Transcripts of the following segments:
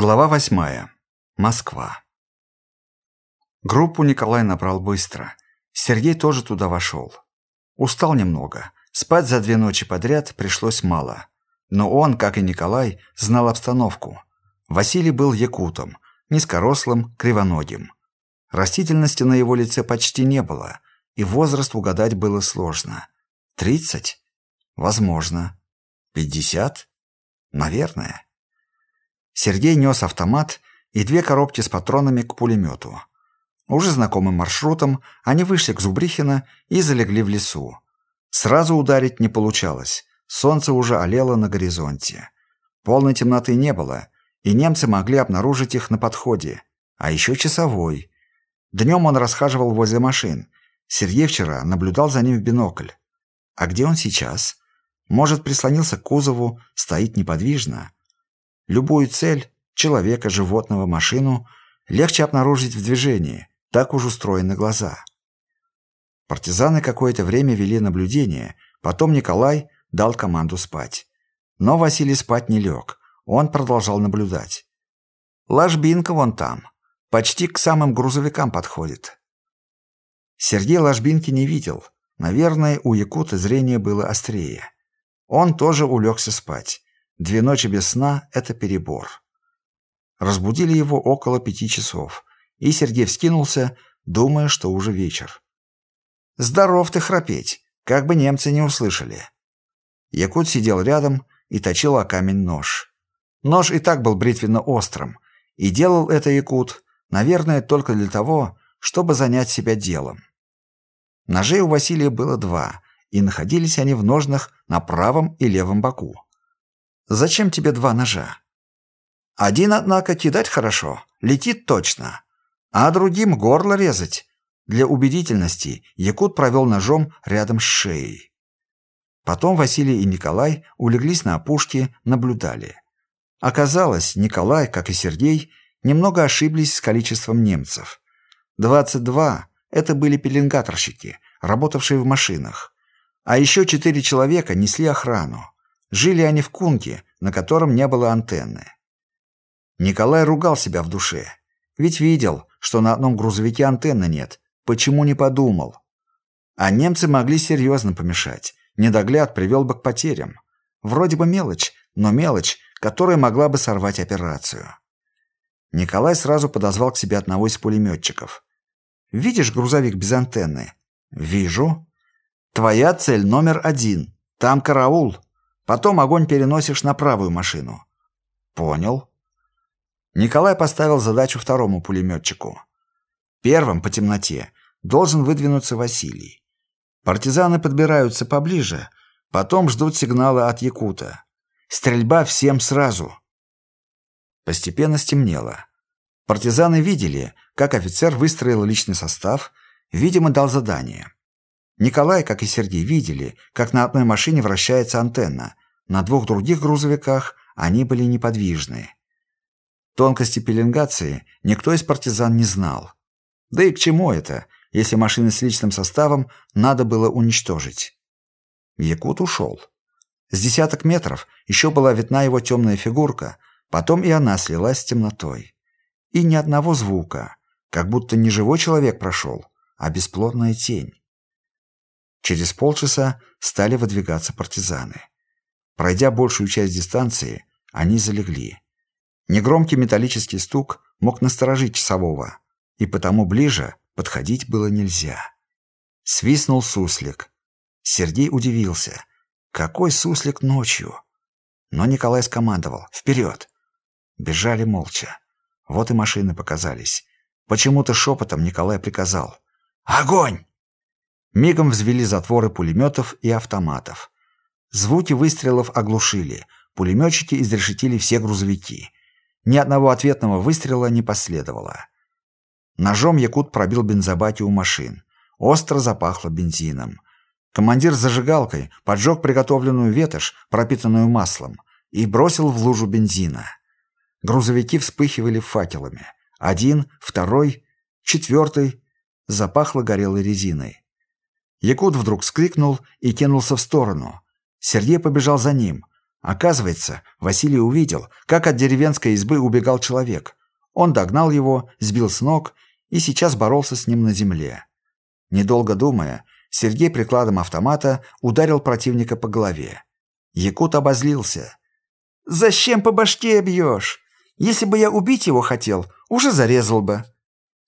Глава восьмая. Москва. Группу Николай набрал быстро. Сергей тоже туда вошел. Устал немного. Спать за две ночи подряд пришлось мало. Но он, как и Николай, знал обстановку. Василий был якутом, низкорослым, кривоногим. Растительности на его лице почти не было, и возраст угадать было сложно. Тридцать? Возможно. Пятьдесят? Наверное. Сергей нес автомат и две коробки с патронами к пулемету. Уже знакомым маршрутом они вышли к Зубрихина и залегли в лесу. Сразу ударить не получалось. Солнце уже олело на горизонте. Полной темноты не было, и немцы могли обнаружить их на подходе. А еще часовой. Днем он расхаживал возле машин. Сергей вчера наблюдал за ним в бинокль. А где он сейчас? Может, прислонился к кузову, стоит неподвижно. Любую цель – человека, животного, машину – легче обнаружить в движении, так уж устроены глаза. Партизаны какое-то время вели наблюдение, потом Николай дал команду спать. Но Василий спать не лег, он продолжал наблюдать. Ложбинка вон там, почти к самым грузовикам подходит. Сергей ложбинки не видел, наверное, у якута зрение было острее. Он тоже улегся спать. Две ночи без сна – это перебор. Разбудили его около пяти часов, и Сергей вскинулся, думая, что уже вечер. «Здоров ты храпеть, как бы немцы не услышали». Якут сидел рядом и точил о камень нож. Нож и так был бритвенно-острым, и делал это Якут, наверное, только для того, чтобы занять себя делом. Ножей у Василия было два, и находились они в ножнах на правом и левом боку. Зачем тебе два ножа? Один, однако, кидать хорошо, летит точно, а другим горло резать. Для убедительности Якут провел ножом рядом с шеей. Потом Василий и Николай улеглись на опушке, наблюдали. Оказалось, Николай, как и Сергей, немного ошиблись с количеством немцев. 22 – это были пеленгаторщики, работавшие в машинах. А еще четыре человека несли охрану. Жили они в кунке, на котором не было антенны. Николай ругал себя в душе. Ведь видел, что на одном грузовике антенны нет. Почему не подумал? А немцы могли серьезно помешать. Недогляд привел бы к потерям. Вроде бы мелочь, но мелочь, которая могла бы сорвать операцию. Николай сразу подозвал к себе одного из пулеметчиков. «Видишь грузовик без антенны?» «Вижу». «Твоя цель номер один. Там караул. Потом огонь переносишь на правую машину». «Понял». Николай поставил задачу второму пулеметчику. Первым по темноте должен выдвинуться Василий. Партизаны подбираются поближе, потом ждут сигнала от Якута. Стрельба всем сразу. Постепенно стемнело. Партизаны видели, как офицер выстроил личный состав, видимо, дал задание. Николай, как и Сергей, видели, как на одной машине вращается антенна, на двух других грузовиках они были неподвижны. Тонкости пеленгации никто из партизан не знал. Да и к чему это, если машины с личным составом надо было уничтожить? Якут ушел. С десяток метров еще была видна его темная фигурка, потом и она слилась с темнотой. И ни одного звука, как будто не живой человек прошел, а бесплотная тень. Через полчаса стали выдвигаться партизаны. Пройдя большую часть дистанции, они залегли. Негромкий металлический стук мог насторожить часового, и потому ближе подходить было нельзя. Свистнул суслик. Сергей удивился. Какой суслик ночью? Но Николай скомандовал «Вперед!». Бежали молча. Вот и машины показались. Почему-то шепотом Николай приказал «Огонь!». Мигом взвели затворы пулеметов и автоматов. Звуки выстрелов оглушили. Пулеметчики изрешетили все грузовики. Ни одного ответного выстрела не последовало. Ножом Якут пробил бензобаки у машин. Остро запахло бензином. Командир с зажигалкой поджег приготовленную ветошь, пропитанную маслом, и бросил в лужу бензина. Грузовики вспыхивали факелами. Один, второй, четвертый. Запахло горелой резиной. Якут вдруг вскрикнул и кинулся в сторону. Сергей побежал за ним. Оказывается, Василий увидел, как от деревенской избы убегал человек. Он догнал его, сбил с ног и сейчас боролся с ним на земле. Недолго думая, Сергей прикладом автомата ударил противника по голове. Якут обозлился. «Зачем по башке бьешь? Если бы я убить его хотел, уже зарезал бы.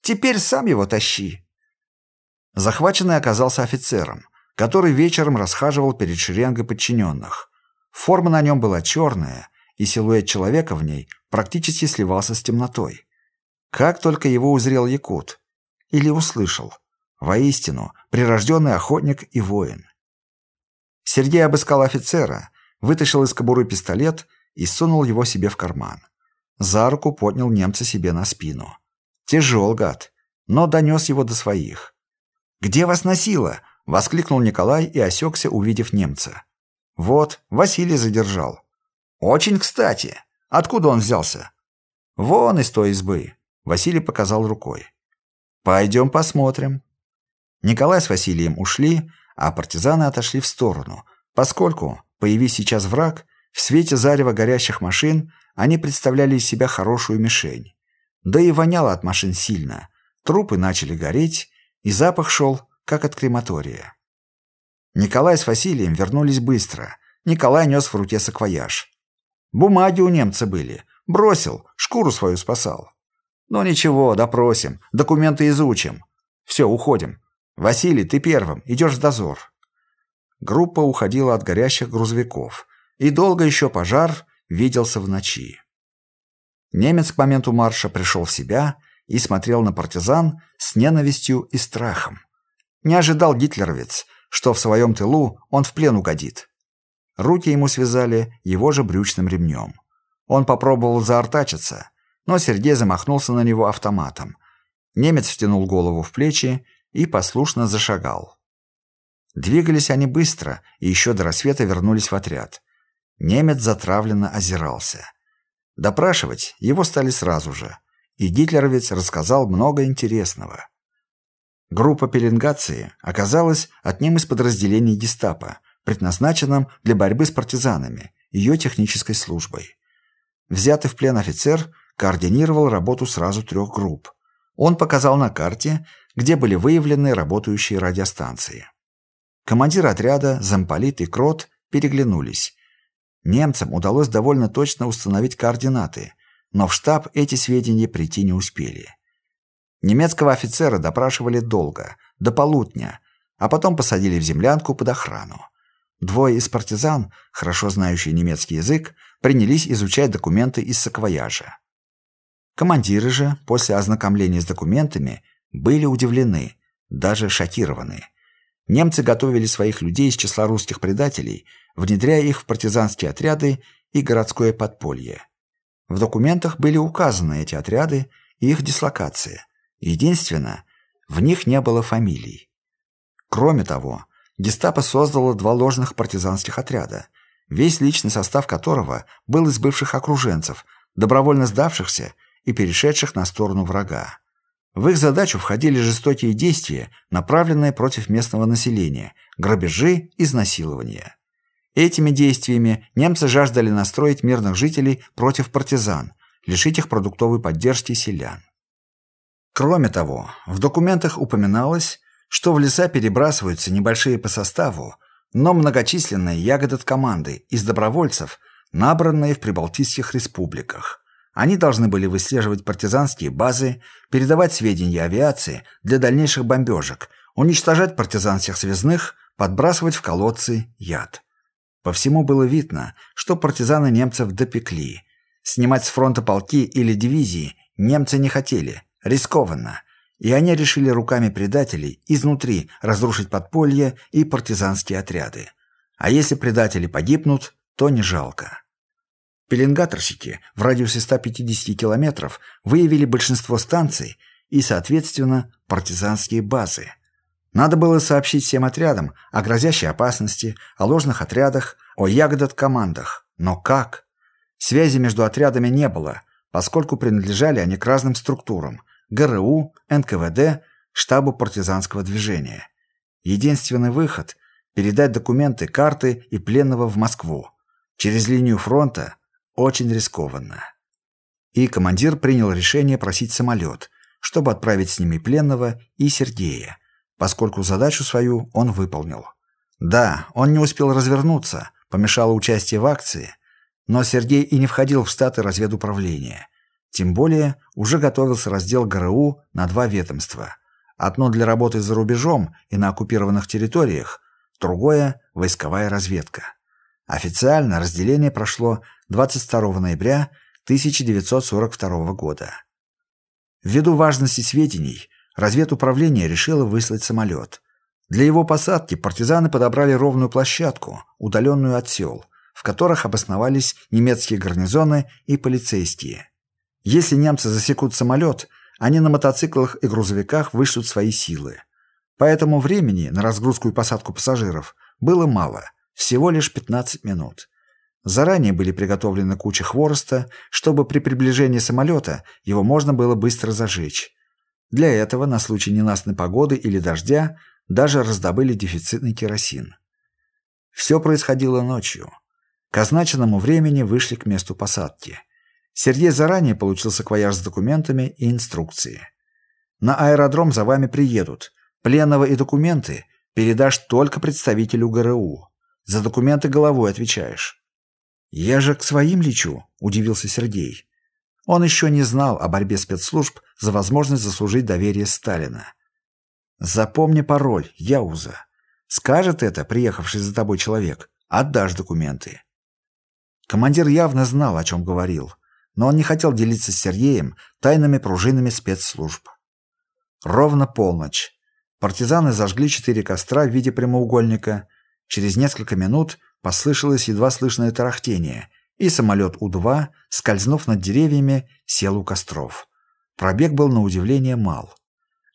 Теперь сам его тащи». Захваченный оказался офицером, который вечером расхаживал перед шеренгой подчиненных. Форма на нем была черная, и силуэт человека в ней практически сливался с темнотой. Как только его узрел Якут. Или услышал. Воистину, прирожденный охотник и воин. Сергей обыскал офицера, вытащил из кобуры пистолет и сунул его себе в карман. За руку поднял немца себе на спину. Тяжел гад, но донес его до своих. «Где вас носило?» — воскликнул Николай и осекся, увидев немца. «Вот, Василий задержал». «Очень кстати. Откуда он взялся?» «Вон из той избы», — Василий показал рукой. «Пойдем посмотрим». Николай с Василием ушли, а партизаны отошли в сторону, поскольку, появись сейчас враг, в свете зарева горящих машин они представляли из себя хорошую мишень. Да и воняло от машин сильно. Трупы начали гореть, и запах шел, как от крематория. Николай с Василием вернулись быстро. Николай нес в руке саквояж. Бумаги у немца были. Бросил, шкуру свою спасал. Ну ничего, допросим, документы изучим. Все, уходим. Василий, ты первым, идешь в дозор. Группа уходила от горящих грузовиков. И долго еще пожар виделся в ночи. Немец к моменту марша пришел в себя и смотрел на партизан с ненавистью и страхом. Не ожидал гитлеровец, что в своем тылу он в плен угодит. Руки ему связали его же брючным ремнем. Он попробовал заортачиться, но Сергей замахнулся на него автоматом. Немец втянул голову в плечи и послушно зашагал. Двигались они быстро и еще до рассвета вернулись в отряд. Немец затравленно озирался. Допрашивать его стали сразу же, и гитлеровец рассказал много интересного. Группа пеленгации оказалась одним из подразделений гестапо, предназначенным для борьбы с партизанами, ее технической службой. Взятый в плен офицер координировал работу сразу трех групп. Он показал на карте, где были выявлены работающие радиостанции. Командир отряда, замполит и крот переглянулись. Немцам удалось довольно точно установить координаты, но в штаб эти сведения прийти не успели. Немецкого офицера допрашивали долго, до полудня, а потом посадили в землянку под охрану. Двое из партизан, хорошо знающие немецкий язык, принялись изучать документы из саквояжа. Командиры же, после ознакомления с документами, были удивлены, даже шокированы. Немцы готовили своих людей из числа русских предателей, внедряя их в партизанские отряды и городское подполье. В документах были указаны эти отряды и их дислокация – Единственно, в них не было фамилий. Кроме того, гестапо создало два ложных партизанских отряда, весь личный состав которого был из бывших окруженцев, добровольно сдавшихся и перешедших на сторону врага. В их задачу входили жестокие действия, направленные против местного населения, грабежи, изнасилования. Этими действиями немцы жаждали настроить мирных жителей против партизан, лишить их продуктовой поддержки селян. Кроме того, в документах упоминалось, что в леса перебрасываются небольшие по составу, но многочисленные ягодот-команды из добровольцев, набранные в прибалтийских республиках. Они должны были выслеживать партизанские базы, передавать сведения авиации для дальнейших бомбежек, уничтожать партизанских связных, подбрасывать в колодцы яд. По всему было видно, что партизаны немцев допекли. Снимать с фронта полки или дивизии немцы не хотели – Рискованно. И они решили руками предателей изнутри разрушить подполье и партизанские отряды. А если предатели погибнут, то не жалко. Пеленгаторщики в радиусе 150 километров выявили большинство станций и, соответственно, партизанские базы. Надо было сообщить всем отрядам о грозящей опасности, о ложных отрядах, о ягодот-командах. Но как? Связи между отрядами не было, поскольку принадлежали они к разным структурам, ГРУ, НКВД, штабу партизанского движения. Единственный выход – передать документы, карты и пленного в Москву. Через линию фронта очень рискованно. И командир принял решение просить самолет, чтобы отправить с ними пленного и Сергея, поскольку задачу свою он выполнил. Да, он не успел развернуться, помешало участие в акции, но Сергей и не входил в штаты разведуправления. Тем более уже готовился раздел ГРУ на два ведомства. Одно для работы за рубежом и на оккупированных территориях, другое – войсковая разведка. Официально разделение прошло 22 ноября 1942 года. Ввиду важности сведений, разведуправление решило выслать самолет. Для его посадки партизаны подобрали ровную площадку, удаленную от сел, в которых обосновались немецкие гарнизоны и полицейские. Если немцы засекут самолет, они на мотоциклах и грузовиках вышлют свои силы. Поэтому времени на разгрузку и посадку пассажиров было мало, всего лишь 15 минут. Заранее были приготовлены кучи хвороста, чтобы при приближении самолета его можно было быстро зажечь. Для этого на случай ненастной погоды или дождя даже раздобыли дефицитный керосин. Все происходило ночью. К означенному времени вышли к месту посадки. Сергей заранее получил саквояж с документами и инструкции. На аэродром за вами приедут. Пленного и документы передашь только представителю ГРУ. За документы головой отвечаешь. «Я же к своим лечу», – удивился Сергей. Он еще не знал о борьбе спецслужб за возможность заслужить доверие Сталина. «Запомни пароль, Яуза. Скажет это приехавший за тобой человек, отдашь документы». Командир явно знал, о чем говорил, но он не хотел делиться с Сергеем тайными пружинами спецслужб. Ровно полночь. Партизаны зажгли четыре костра в виде прямоугольника. Через несколько минут Послышалось едва слышное тарахтение, и самолет У-2, скользнув над деревьями, сел у костров. Пробег был на удивление мал.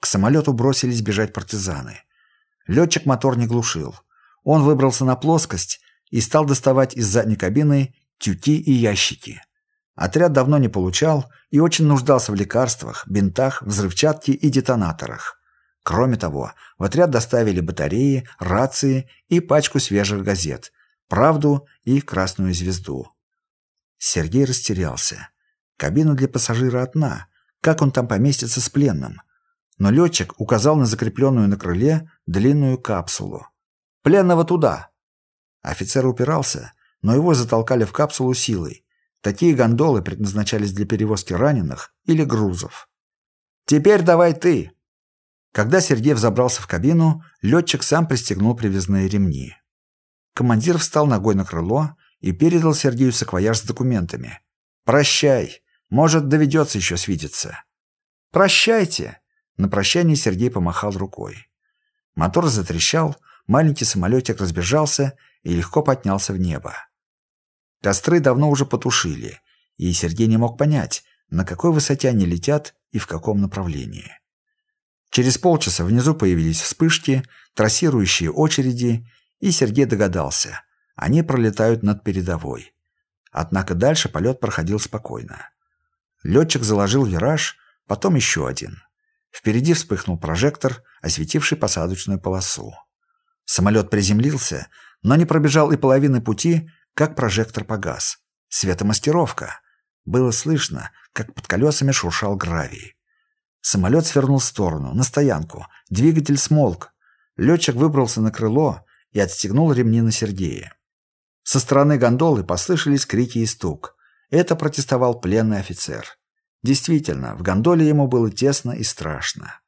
К самолету бросились бежать партизаны. Летчик мотор не глушил. Он выбрался на плоскость и стал доставать из задней кабины тюки и ящики. Отряд давно не получал и очень нуждался в лекарствах, бинтах, взрывчатке и детонаторах. Кроме того, в отряд доставили батареи, рации и пачку свежих газет, правду и красную звезду. Сергей растерялся. Кабина для пассажира одна. Как он там поместится с пленным? Но летчик указал на закрепленную на крыле длинную капсулу. «Пленного туда!» Офицер упирался, но его затолкали в капсулу силой. Такие гондолы предназначались для перевозки раненых или грузов. «Теперь давай ты!» Когда Сергей взобрался в кабину, летчик сам пристегнул привязные ремни. Командир встал ногой на крыло и передал Сергею саквояж с документами. «Прощай. Может, доведется еще свидеться». «Прощайте!» На прощание Сергей помахал рукой. Мотор затрещал, маленький самолетик разбежался и легко поднялся в небо. Костры давно уже потушили, и Сергей не мог понять, на какой высоте они летят и в каком направлении. Через полчаса внизу появились вспышки, трассирующие очереди и Сергей догадался. Они пролетают над передовой. Однако дальше полет проходил спокойно. Летчик заложил вираж, потом еще один. Впереди вспыхнул прожектор, осветивший посадочную полосу. Самолет приземлился, но не пробежал и половины пути, как прожектор погас. Светомастеровка. Было слышно, как под колесами шуршал гравий. Самолет свернул в сторону, на стоянку. Двигатель смолк. Летчик выбрался на крыло, и отстегнул ремни на Сергея. Со стороны гондолы послышались крики и стук. Это протестовал пленный офицер. Действительно, в гондоле ему было тесно и страшно.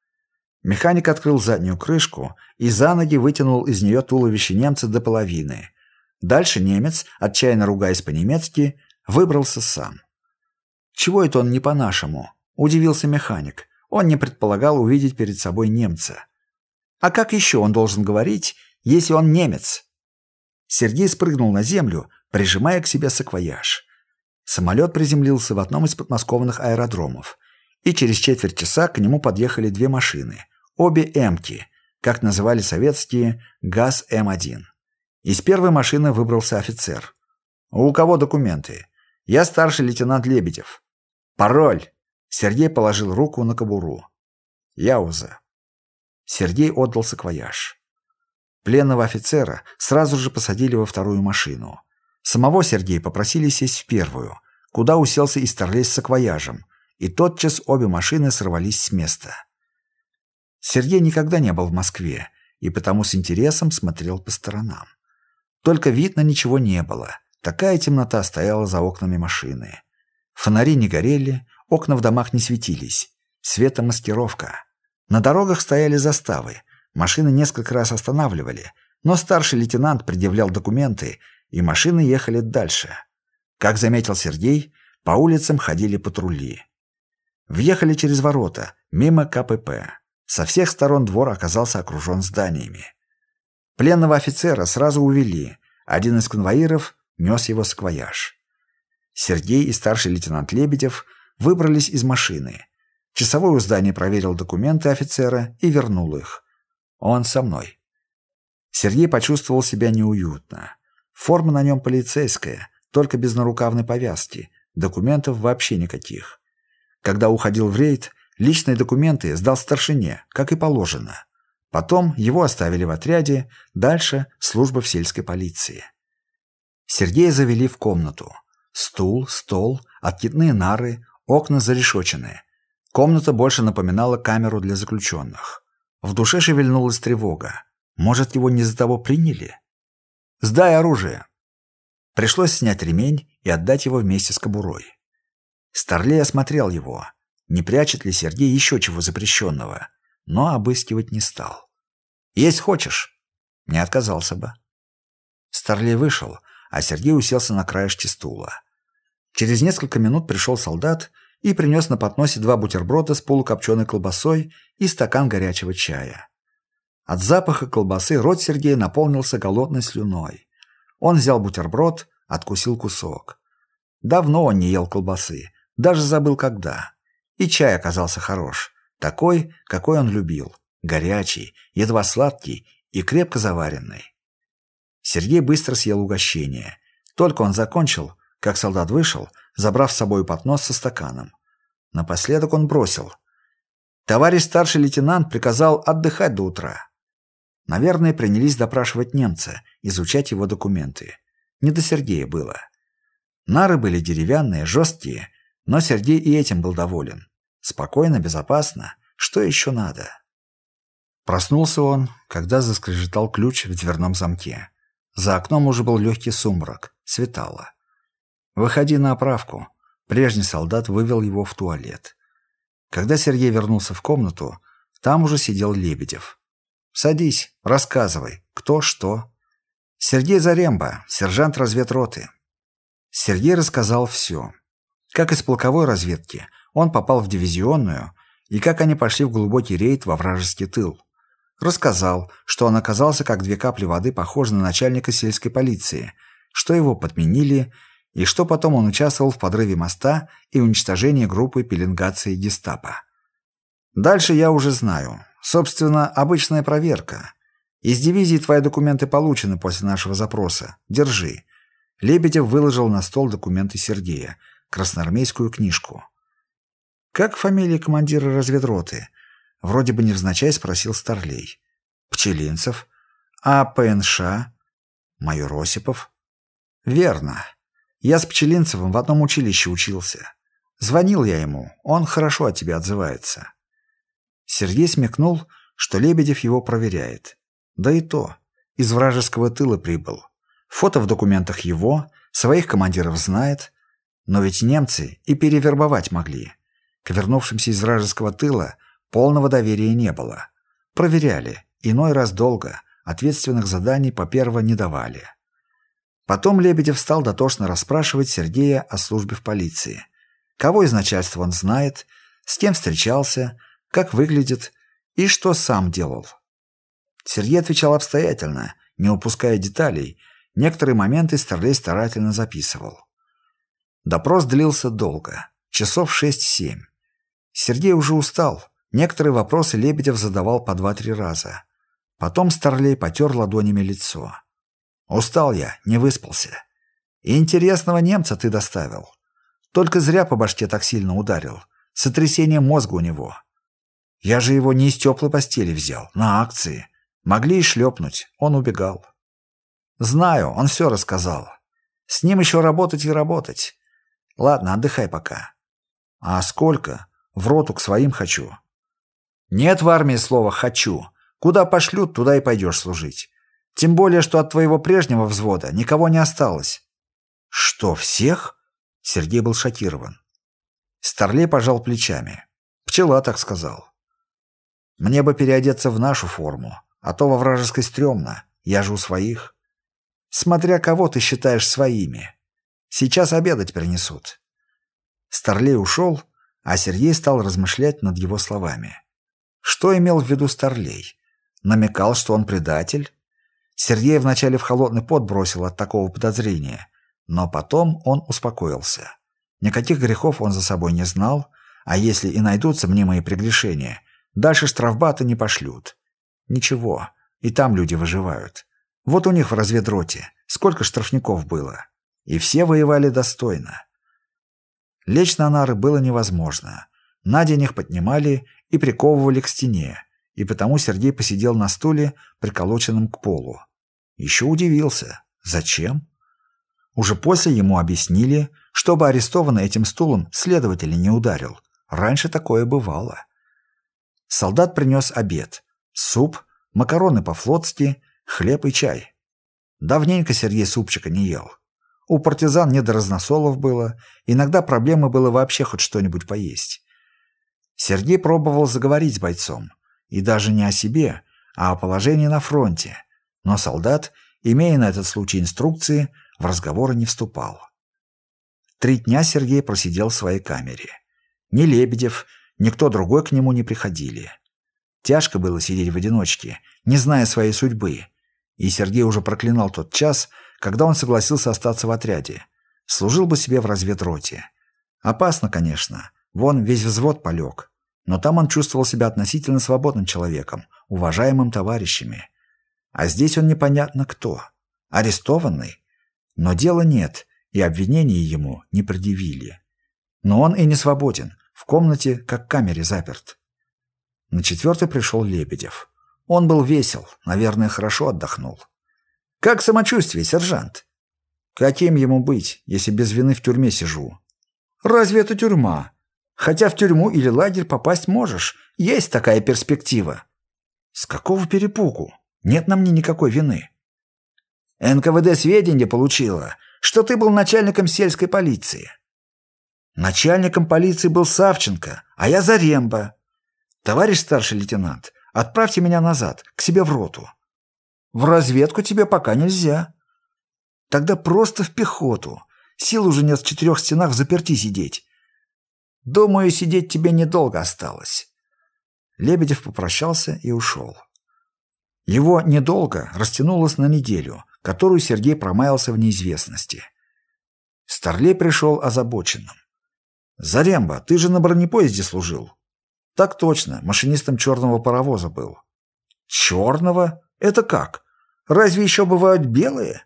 Механик открыл заднюю крышку и за ноги вытянул из нее туловище немца до половины. Дальше немец, отчаянно ругаясь по-немецки, выбрался сам. «Чего это он не по-нашему?» – удивился механик. Он не предполагал увидеть перед собой немца. А как еще он должен говорить, если он немец?» Сергей спрыгнул на землю, прижимая к себе саквояж. Самолет приземлился в одном из подмосковных аэродромов, и через четверть часа к нему подъехали две машины, обе «Эмки», как называли советские ГАЗ-М1. Из первой машины выбрался офицер. «У кого документы?» «Я старший лейтенант Лебедев». «Пароль!» Сергей положил руку на кобуру. «Яуза». Сергей отдал саквояж. Пленного офицера сразу же посадили во вторую машину. Самого Сергея попросили сесть в первую, куда уселся и Старлей с саквояжем, и тотчас обе машины сорвались с места. Сергей никогда не был в Москве и потому с интересом смотрел по сторонам. Только видно ничего не было. Такая темнота стояла за окнами машины. Фонари не горели, окна в домах не светились. Светомаскировка. На дорогах стояли заставы. Машины несколько раз останавливали, но старший лейтенант предъявлял документы, и машины ехали дальше. Как заметил Сергей, по улицам ходили патрули. Въехали через ворота, мимо КПП. Со всех сторон двор оказался окружен зданиями. Пленного офицера сразу увели. Один из конвоиров нес его саквояж. Сергей и старший лейтенант Лебедев выбрались из машины. Часовой у здания проверил документы офицера и вернул их. Он со мной. Сергей почувствовал себя неуютно. Форма на нем полицейская, только без нарукавной повязки. Документов вообще никаких. Когда уходил в рейд, Личные документы сдал старшине, как и положено. Потом его оставили в отряде, дальше служба в сельской полиции. Сергея завели в комнату. Стул, стол, откидные нары, окна зарешоченные. Комната больше напоминала камеру для заключенных. В душе шевельнулась тревога. Может, его не за того приняли? «Сдай оружие!» Пришлось снять ремень и отдать его вместе с кобурой. Старлей осмотрел его не прячет ли Сергей еще чего запрещенного, но обыскивать не стал. «Есть хочешь?» Не отказался бы. Старлей вышел, а Сергей уселся на краешке стула. Через несколько минут пришел солдат и принес на подносе два бутерброда с полукопченой колбасой и стакан горячего чая. От запаха колбасы рот Сергея наполнился голодной слюной. Он взял бутерброд, откусил кусок. Давно он не ел колбасы, даже забыл когда. И чай оказался хорош, такой, какой он любил, горячий, едва сладкий и крепко заваренный. Сергей быстро съел угощение. Только он закончил, как солдат вышел, забрав с собой поднос со стаканом. Напоследок он бросил. Товарищ старший лейтенант приказал отдыхать до утра. Наверное, принялись допрашивать немца, изучать его документы. Не до Сергея было. Нары были деревянные, жесткие, но Сергей и этим был доволен. Спокойно, безопасно. Что еще надо? Проснулся он, когда заскрежетал ключ в дверном замке. За окном уже был легкий сумрак. Светало. «Выходи на оправку». Прежний солдат вывел его в туалет. Когда Сергей вернулся в комнату, там уже сидел Лебедев. «Садись, рассказывай, кто что». «Сергей Заремба, сержант разведроты». Сергей рассказал все. Как из полковой разведки, он попал в дивизионную, и как они пошли в глубокий рейд во вражеский тыл. Рассказал, что он оказался как две капли воды похож на начальника сельской полиции, что его подменили, и что потом он участвовал в подрыве моста и уничтожении группы пеленгации гестапо. Дальше я уже знаю. Собственно, обычная проверка. Из дивизии твои документы получены после нашего запроса. Держи. Лебедев выложил на стол документы Сергея, красноармейскую книжку. «Как фамилия командира разведроты?» Вроде бы невзначай спросил Старлей. «Пчелинцев? А ПНШ? Майор Осипов?» «Верно. Я с Пчелинцевым в одном училище учился. Звонил я ему, он хорошо о тебе отзывается». Сергей смекнул, что Лебедев его проверяет. Да и то, из вражеского тыла прибыл. Фото в документах его, своих командиров знает, но ведь немцы и перевербовать могли. К вернувшимся из вражеского тыла полного доверия не было. Проверяли, иной раз долго, ответственных заданий по первого не давали. Потом Лебедев стал дотошно расспрашивать Сергея о службе в полиции. Кого из начальства он знает, с кем встречался, как выглядит и что сам делал. Сергей отвечал обстоятельно, не упуская деталей, некоторые моменты Старлей старательно записывал. Допрос длился долго, часов шесть-семь. Сергей уже устал. Некоторые вопросы Лебедев задавал по два-три раза. Потом Старлей потер ладонями лицо. «Устал я, не выспался. И интересного немца ты доставил. Только зря по башке так сильно ударил. Сотрясение мозга у него. Я же его не из теплой постели взял, на акции. Могли и шлепнуть, он убегал. Знаю, он все рассказал. С ним еще работать и работать. Ладно, отдыхай пока. А сколько? В роту к своим хочу. Нет в армии слова «хочу». Куда пошлют, туда и пойдешь служить. Тем более, что от твоего прежнего взвода никого не осталось. Что, всех? Сергей был шокирован. Старлей пожал плечами. Пчела так сказал. Мне бы переодеться в нашу форму, а то во вражеской стрёмно. Я же у своих. Смотря кого ты считаешь своими. Сейчас обедать принесут. Старлей ушел, а Сергей стал размышлять над его словами. Что имел в виду Старлей? Намекал, что он предатель? Сергей вначале в холодный пот бросил от такого подозрения, но потом он успокоился. Никаких грехов он за собой не знал, а если и найдутся мнимые прегрешения, дальше штрафбаты не пошлют. Ничего, и там люди выживают. Вот у них в разведроте сколько штрафников было. И все воевали достойно. Лечь на нары было невозможно. На день их поднимали и приковывали к стене, и потому Сергей посидел на стуле, приколоченном к полу. Еще удивился. Зачем? Уже после ему объяснили, чтобы арестованный этим стулом следователь не ударил. Раньше такое бывало. Солдат принес обед. Суп, макароны по-флотски, хлеб и чай. Давненько Сергей супчика не ел. У партизан не до разносолов было, иногда проблемы было вообще хоть что-нибудь поесть. Сергей пробовал заговорить с бойцом. И даже не о себе, а о положении на фронте. Но солдат, имея на этот случай инструкции, в разговоры не вступал. Три дня Сергей просидел в своей камере. Ни Лебедев, ни кто другой к нему не приходили. Тяжко было сидеть в одиночке, не зная своей судьбы. И Сергей уже проклинал тот час, когда он согласился остаться в отряде. Служил бы себе в разведроте. Опасно, конечно. Вон весь взвод полег но там он чувствовал себя относительно свободным человеком, уважаемым товарищами. А здесь он непонятно кто. Арестованный? Но дела нет, и обвинений ему не предъявили. Но он и не свободен, в комнате, как в камере заперт. На четвертый пришел Лебедев. Он был весел, наверное, хорошо отдохнул. «Как самочувствие, сержант?» «Каким ему быть, если без вины в тюрьме сижу?» «Разве это тюрьма? Хотя в тюрьму или лагерь попасть можешь. Есть такая перспектива. С какого перепугу? Нет на мне никакой вины. НКВД сведения получила, что ты был начальником сельской полиции. Начальником полиции был Савченко, а я Заремба. Товарищ старший лейтенант, отправьте меня назад, к себе в роту. В разведку тебе пока нельзя. Тогда просто в пехоту. Сил уже нет в четырех стенах в заперти сидеть. Думаю, сидеть тебе недолго осталось». Лебедев попрощался и ушел. Его недолго растянулось на неделю, которую Сергей промаялся в неизвестности. Старлей пришел озабоченным. «Заремба, ты же на бронепоезде служил?» «Так точно, машинистом черного паровоза был». «Черного? Это как? Разве еще бывают белые?»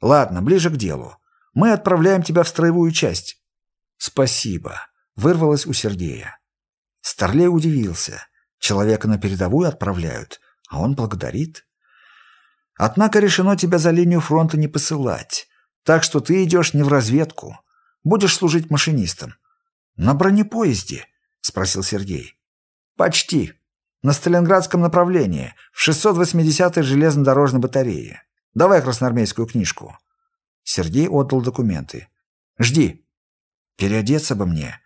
«Ладно, ближе к делу. Мы отправляем тебя в строевую часть». «Спасибо вырвалось у Сергея. Старлей удивился. Человека на передовую отправляют, а он благодарит. Однако решено тебя за линию фронта не посылать, так что ты идешь не в разведку. Будешь служить машинистом. На бронепоезде? Спросил Сергей. Почти. На Сталинградском направлении, в 680-й железнодорожной батарее. Давай красноармейскую книжку. Сергей отдал документы. Жди. Переодеться бы мне.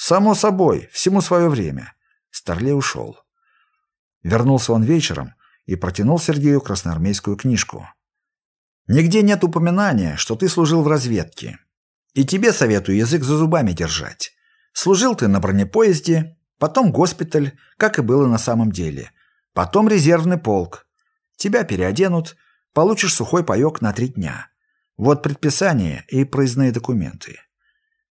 «Само собой, всему свое время». Старлей ушел. Вернулся он вечером и протянул Сергею красноармейскую книжку. «Нигде нет упоминания, что ты служил в разведке. И тебе советую язык за зубами держать. Служил ты на бронепоезде, потом госпиталь, как и было на самом деле, потом резервный полк. Тебя переоденут, получишь сухой паек на три дня. Вот предписание и проездные документы.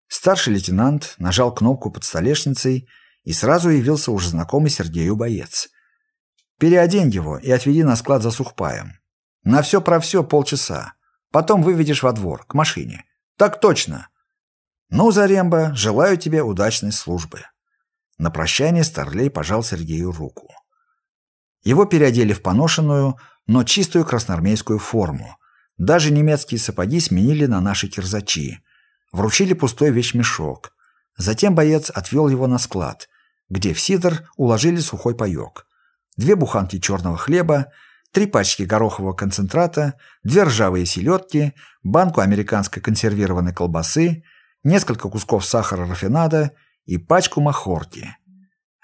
Старший лейтенант нажал кнопку под столешницей, и сразу явился уже знакомый Сергею боец. «Переодень его и отведи на склад за сухпаем. На все про все полчаса. Потом выведешь во двор, к машине. Так точно!» «Ну, Заремба, желаю тебе удачной службы». На прощание Старлей пожал Сергею руку. Его переодели в поношенную, но чистую красноармейскую форму. Даже немецкие сапоги сменили на наши кирзачи. Вручили пустой вещмешок. Затем боец отвел его на склад, где в сидр уложили сухой паек. Две буханки черного хлеба, три пачки горохового концентрата, две ржавые селедки, банку американской консервированной колбасы, несколько кусков сахара рафинада и пачку махорки.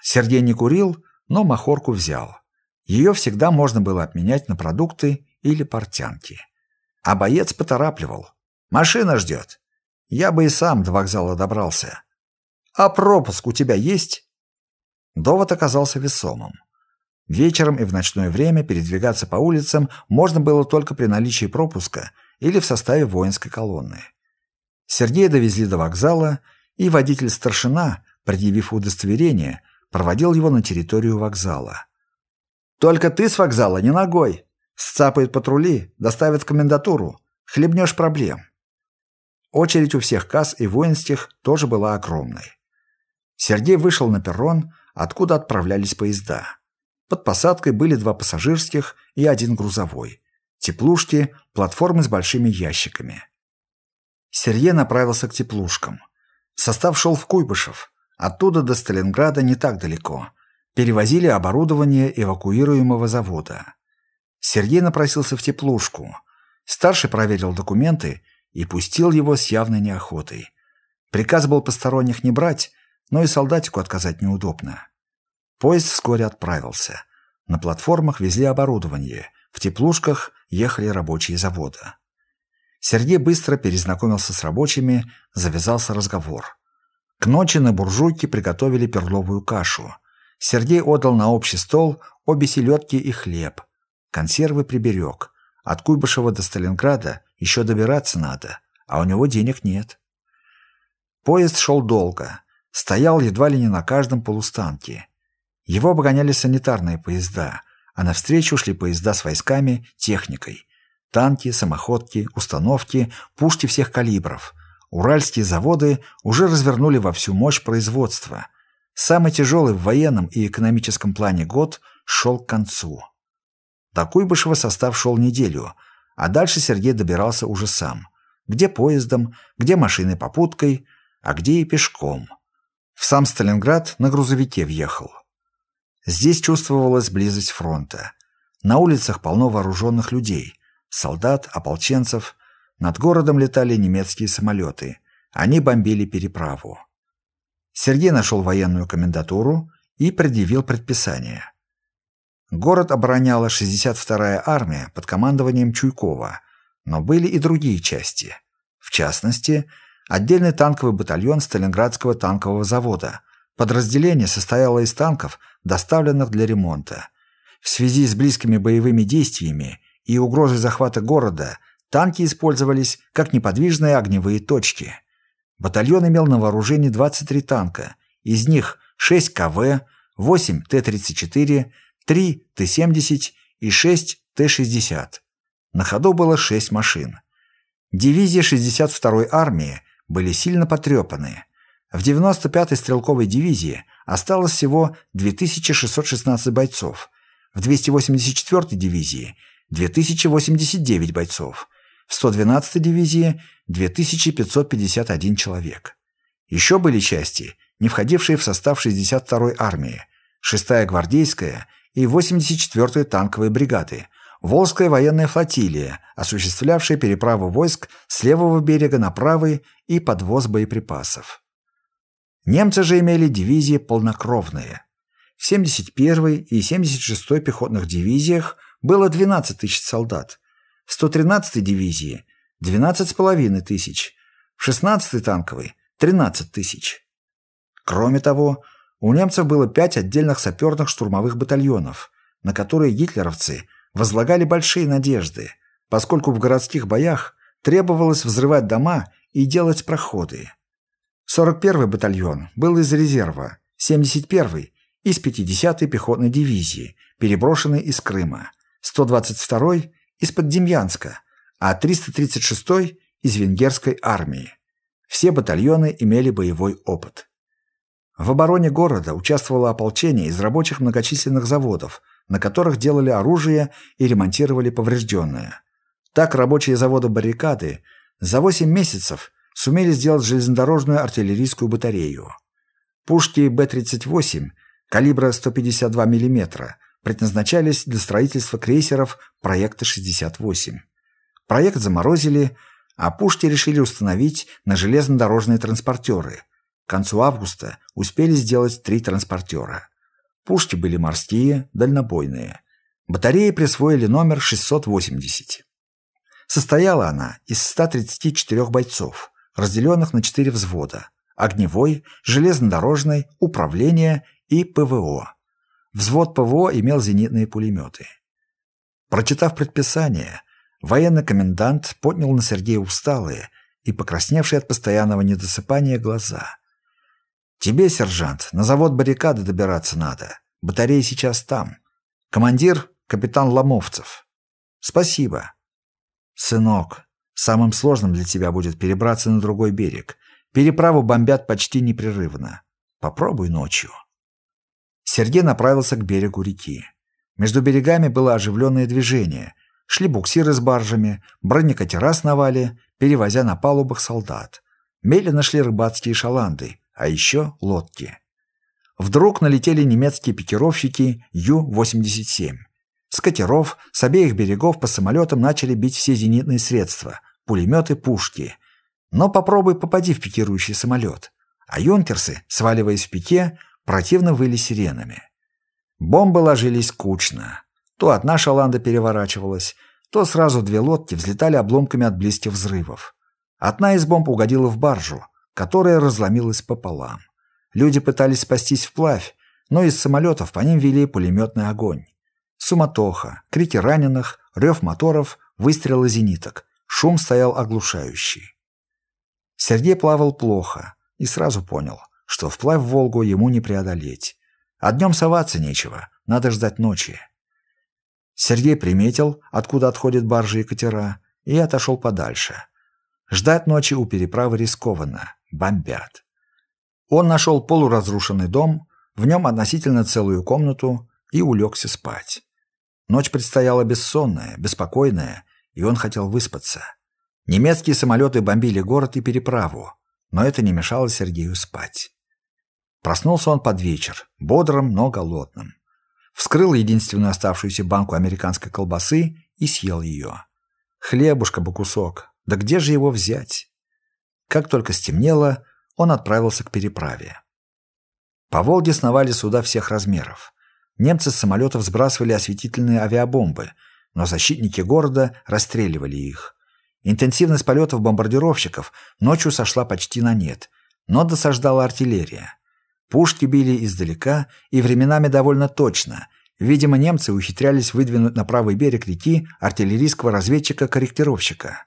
Сергей не курил, но махорку взял. Ее всегда можно было обменять на продукты или портянки. А боец поторапливал. «Машина ждет. Я бы и сам до вокзала добрался. А пропуск у тебя есть?» Довод оказался весомым. Вечером и в ночное время передвигаться по улицам можно было только при наличии пропуска или в составе воинской колонны. Сергея довезли до вокзала, и водитель-старшина, предъявив удостоверение, проводил его на территорию вокзала. «Только ты с вокзала не ногой. Сцапают патрули, доставят в комендатуру. Хлебнешь проблем». Очередь у всех касс и воинских тоже была огромной. Сергей вышел на перрон, откуда отправлялись поезда. Под посадкой были два пассажирских и один грузовой. Теплушки, платформы с большими ящиками. Сергей направился к теплушкам. Состав шел в Куйбышев. Оттуда до Сталинграда не так далеко. Перевозили оборудование эвакуируемого завода. Сергей напросился в теплушку. Старший проверил документы и пустил его с явной неохотой. Приказ был посторонних не брать, но и солдатику отказать неудобно. Поезд вскоре отправился. На платформах везли оборудование, в теплушках ехали рабочие завода. Сергей быстро перезнакомился с рабочими, завязался разговор. К ночи на буржуйке приготовили перловую кашу. Сергей отдал на общий стол обе селедки и хлеб. Консервы приберег. От Куйбышева до Сталинграда еще добираться надо, а у него денег нет. Поезд шел долго. Стоял едва ли не на каждом полустанке. Его обгоняли санитарные поезда, а навстречу шли поезда с войсками, техникой. Танки, самоходки, установки, пушки всех калибров. Уральские заводы уже развернули во всю мощь производства. Самый тяжелый в военном и экономическом плане год шел к концу. До Куйбышева состав шел неделю, а дальше Сергей добирался уже сам. Где поездом, где машиной попуткой, а где и пешком. В сам Сталинград на грузовике въехал. Здесь чувствовалась близость фронта. На улицах полно вооруженных людей, солдат, ополченцев. Над городом летали немецкие самолеты. Они бомбили переправу. Сергей нашел военную комендатуру и предъявил предписание. Город обороняла 62-я армия под командованием Чуйкова, но были и другие части. В частности, отдельный танковый батальон Сталинградского танкового завода. Подразделение состояло из танков, доставленных для ремонта. В связи с близкими боевыми действиями и угрозой захвата города танки использовались как неподвижные огневые точки. Батальон имел на вооружении 23 танка, из них 6 КВ, 8 Т-34, 3 Т-70 и 6 Т-60. На ходу было 6 машин. Дивизии 62-й армии были сильно потрепаны. В 95-й стрелковой дивизии осталось всего 2616 бойцов, в 284-й дивизии – 2089 бойцов, в 112-й дивизии – 2551 человек. Еще были части, не входившие в состав 62-й армии, 6-я гвардейская и 84-й танковые бригады, Волжская военная флотилия, осуществлявшая переправу войск с левого берега на правый и подвоз боеприпасов. Немцы же имели дивизии полнокровные. В 71-й и 76-й пехотных дивизиях было 12 тысяч солдат, в 113-й дивизии – 12,5 тысяч, в 16-й танковой – 13 тысяч. Кроме того, у немцев было пять отдельных саперных штурмовых батальонов, на которые гитлеровцы возлагали большие надежды, поскольку в городских боях требовалось взрывать дома и делать проходы. 41-й батальон был из резерва, 71-й – из 50-й пехотной дивизии, переброшенной из Крыма, 122-й – из-под Демьянска, а 336-й – из венгерской армии. Все батальоны имели боевой опыт. В обороне города участвовало ополчение из рабочих многочисленных заводов, на которых делали оружие и ремонтировали поврежденное. Так рабочие завода «Баррикады» за 8 месяцев сумели сделать железнодорожную артиллерийскую батарею. Пушки Б-38 калибра 152 мм предназначались для строительства крейсеров проекта 68. Проект заморозили, а пушки решили установить на железнодорожные транспортеры. К концу августа успели сделать три транспортера. Пушки были морские, дальнобойные. Батареи присвоили номер 680. Состояла она из 134 бойцов, разделенных на четыре взвода – огневой, железнодорожный, управление и ПВО. Взвод ПВО имел зенитные пулеметы. Прочитав предписание, военный комендант поднял на Сергея усталые и покрасневшие от постоянного недосыпания глаза. «Тебе, сержант, на завод баррикады добираться надо. Батарея сейчас там. Командир — капитан Ломовцев. Спасибо. Сынок, самым сложным для тебя будет перебраться на другой берег. Переправу бомбят почти непрерывно. Попробуй ночью». Сергей направился к берегу реки. Между берегами было оживленное движение. Шли буксиры с баржами, бронекатера сновали, перевозя на палубах солдат. Медленно шли рыбацкие шаланды, а еще лодки. Вдруг налетели немецкие пикировщики Ю-87. С катеров, с обеих берегов по самолетам начали бить все зенитные средства, пулеметы, пушки. Но попробуй попади в пикирующий самолет. А юнкерсы, сваливаясь в пике, противно выли сиренами. Бомбы ложились кучно. То одна шаланда переворачивалась, то сразу две лодки взлетали обломками от близких взрывов. Одна из бомб угодила в баржу, которая разломилась пополам. Люди пытались спастись вплавь, но из самолетов по ним вели пулеметный огонь. Суматоха, крики раненых, рев моторов, выстрелы зениток. Шум стоял оглушающий. Сергей плавал плохо и сразу понял — что вплавь в Волгу ему не преодолеть. А днем соваться нечего, надо ждать ночи. Сергей приметил, откуда отходят баржи и катера, и отошел подальше. Ждать ночи у переправы рискованно, бомбят. Он нашел полуразрушенный дом, в нем относительно целую комнату и улегся спать. Ночь предстояла бессонная, беспокойная, и он хотел выспаться. Немецкие самолеты бомбили город и переправу, но это не мешало Сергею спать. Проснулся он под вечер, бодрым, но голодным. Вскрыл единственную оставшуюся банку американской колбасы и съел ее. Хлебушка бы кусок, да где же его взять? Как только стемнело, он отправился к переправе. По Волге сновали суда всех размеров. Немцы с самолетов сбрасывали осветительные авиабомбы, но защитники города расстреливали их. Интенсивность полетов бомбардировщиков ночью сошла почти на нет, но досаждала артиллерия. Пушки били издалека и временами довольно точно. Видимо, немцы ухитрялись выдвинуть на правый берег реки артиллерийского разведчика-корректировщика.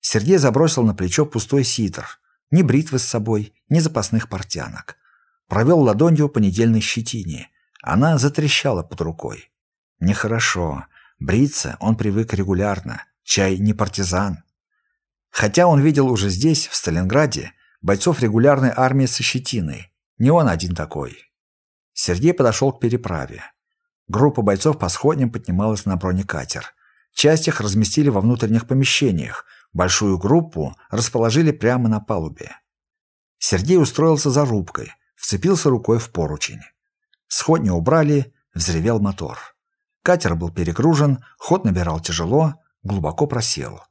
Сергей забросил на плечо пустой ситр. Ни бритвы с собой, ни запасных портянок. Провел ладонью по недельной щетине. Она затрещала под рукой. Нехорошо. Бриться он привык регулярно. Чай не партизан. Хотя он видел уже здесь, в Сталинграде, бойцов регулярной армии со щетиной. Не он один такой. Сергей подошел к переправе. Группа бойцов по сходням поднималась на бронекатер. Часть их разместили во внутренних помещениях, большую группу расположили прямо на палубе. Сергей устроился за рубкой, вцепился рукой в поручень. Сходни убрали, взревел мотор. Катер был перегружен, ход набирал тяжело, глубоко просел.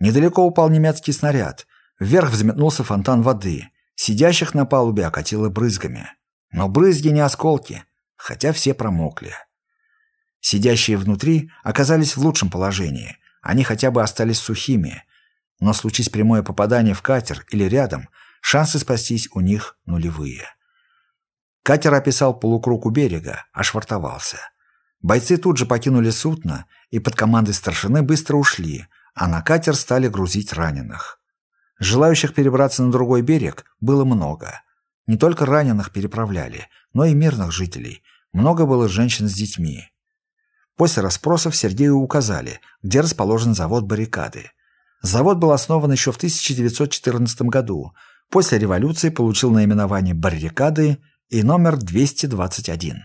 Недалеко упал немецкий снаряд. Вверх взметнулся фонтан воды. Сидящих на палубе окатило брызгами. Но брызги не осколки, хотя все промокли. Сидящие внутри оказались в лучшем положении. Они хотя бы остались сухими. Но случись прямое попадание в катер или рядом, шансы спастись у них нулевые. Катер описал полукруг у берега, ошвартовался. Бойцы тут же покинули судно и под командой старшины быстро ушли, а на катер стали грузить раненых. Желающих перебраться на другой берег было много. Не только раненых переправляли, но и мирных жителей. Много было женщин с детьми. После расспросов Сергею указали, где расположен завод «Баррикады». Завод был основан еще в 1914 году. После революции получил наименование «Баррикады» и номер 221.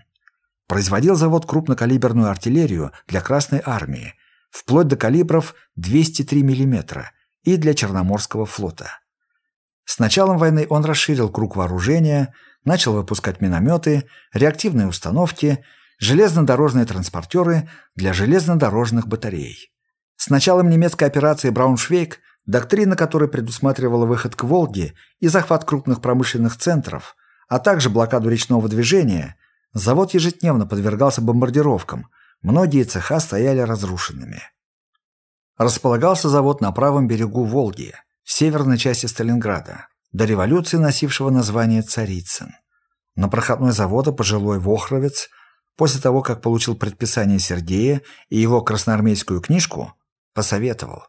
Производил завод крупнокалиберную артиллерию для Красной армии. Вплоть до калибров 203 мм и для Черноморского флота. С началом войны он расширил круг вооружения, начал выпускать минометы, реактивные установки, железнодорожные транспортеры для железнодорожных батарей. С началом немецкой операции «Брауншвейг», доктрина которой предусматривала выход к Волге и захват крупных промышленных центров, а также блокаду речного движения, завод ежедневно подвергался бомбардировкам, многие цеха стояли разрушенными. Располагался завод на правом берегу Волги, в северной части Сталинграда, до революции носившего название Царицын. На проходной завода пожилой Вохровец, после того, как получил предписание Сергея и его красноармейскую книжку, посоветовал.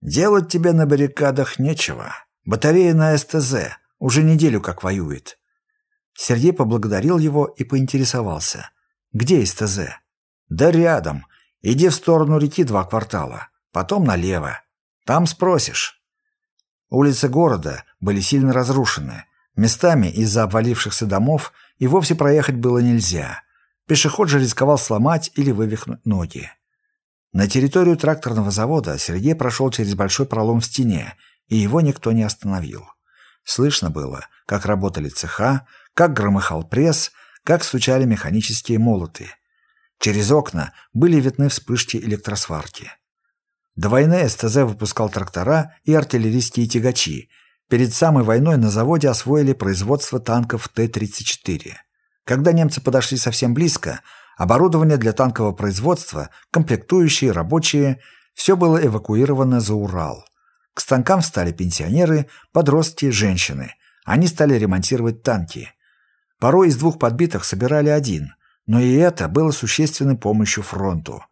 «Делать тебе на баррикадах нечего. Батарея на СТЗ уже неделю как воюет». Сергей поблагодарил его и поинтересовался. «Где СТЗ?» «Да рядом. Иди в сторону реки два квартала, потом налево. Там спросишь». Улицы города были сильно разрушены. Местами из-за обвалившихся домов и вовсе проехать было нельзя. Пешеход же рисковал сломать или вывихнуть ноги. На территорию тракторного завода Сергей прошел через большой пролом в стене, и его никто не остановил. Слышно было, как работали цеха, как громыхал пресс, как стучали механические молоты. Через окна были видны вспышки электросварки. До войны СТЗ выпускал трактора и артиллерийские тягачи. Перед самой войной на заводе освоили производство танков Т-34. Когда немцы подошли совсем близко, Оборудование для танкового производства, комплектующие, рабочие – все было эвакуировано за Урал. К станкам встали пенсионеры, подростки, женщины. Они стали ремонтировать танки. Порой из двух подбитых собирали один, но и это было существенной помощью фронту.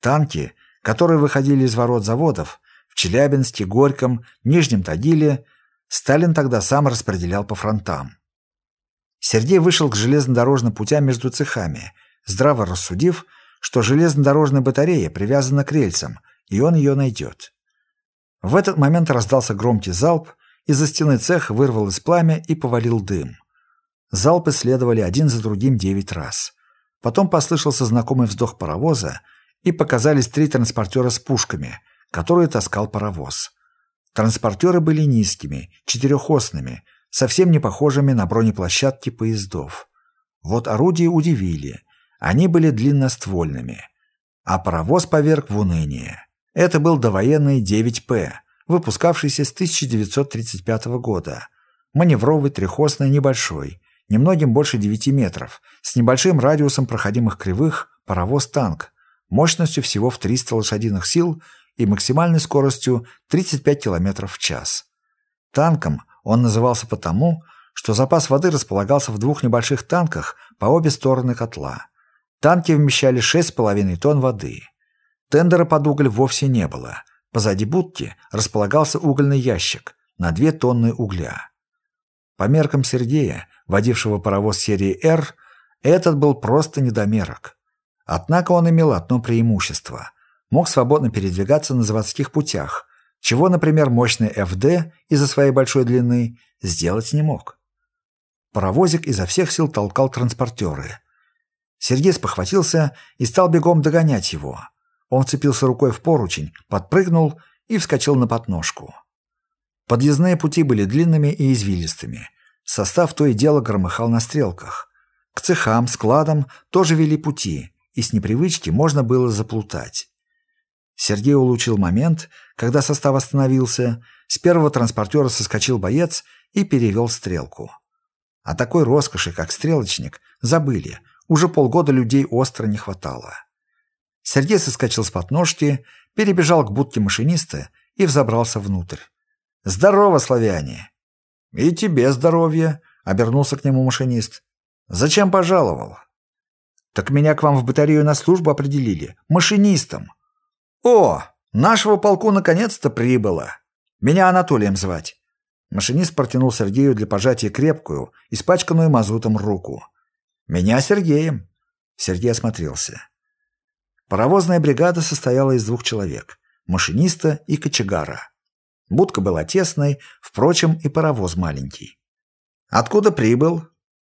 Танки, которые выходили из ворот заводов, в Челябинске, Горьком, Нижнем Тагиле, Сталин тогда сам распределял по фронтам. Сергей вышел к железнодорожным путям между цехами – здраво рассудив, что железнодорожная батарея привязана к рельсам, и он ее найдет. В этот момент раздался громкий залп, из-за стены цеха вырвалось пламя и повалил дым. Залпы следовали один за другим девять раз. Потом послышался знакомый вздох паровоза, и показались три транспортера с пушками, которые таскал паровоз. Транспортеры были низкими, четырехосными, совсем не похожими на бронеплощадки поездов. Вот орудия удивили. Они были длинноствольными. А паровоз поверг в уныние. Это был довоенный 9П, выпускавшийся с 1935 года. Маневровый, трехосный, небольшой, немногим больше 9 метров, с небольшим радиусом проходимых кривых, паровоз-танк, мощностью всего в 300 лошадиных сил и максимальной скоростью 35 км в час. Танком он назывался потому, что запас воды располагался в двух небольших танках по обе стороны котла. Танки вмещали 6,5 тонн воды. Тендера под уголь вовсе не было. Позади будки располагался угольный ящик на 2 тонны угля. По меркам Сергея, водившего паровоз серии «Р», этот был просто недомерок. Однако он имел одно преимущество. Мог свободно передвигаться на заводских путях, чего, например, мощный ФД из-за своей большой длины сделать не мог. Паровозик изо всех сил толкал транспортеры – Сергей спохватился и стал бегом догонять его. Он вцепился рукой в поручень, подпрыгнул и вскочил на подножку. Подъездные пути были длинными и извилистыми. Состав то и дело громыхал на стрелках. К цехам, складам тоже вели пути, и с непривычки можно было заплутать. Сергей улучил момент, когда состав остановился, с первого транспортера соскочил боец и перевел стрелку. О такой роскоши, как стрелочник, забыли – уже полгода людей остро не хватало. Сергей соскочил с подножки, перебежал к будке машиниста и взобрался внутрь. «Здорово, славяне!» «И тебе здоровье!» — обернулся к нему машинист. «Зачем пожаловал?» «Так меня к вам в батарею на службу определили. Машинистом». «О, нашего полку наконец-то прибыло. Меня Анатолием звать». Машинист протянул Сергею для пожатия крепкую, испачканную мазутом руку. «Меня Сергеем». Сергей осмотрелся. Паровозная бригада состояла из двух человек – машиниста и кочегара. Будка была тесной, впрочем, и паровоз маленький. «Откуда прибыл?»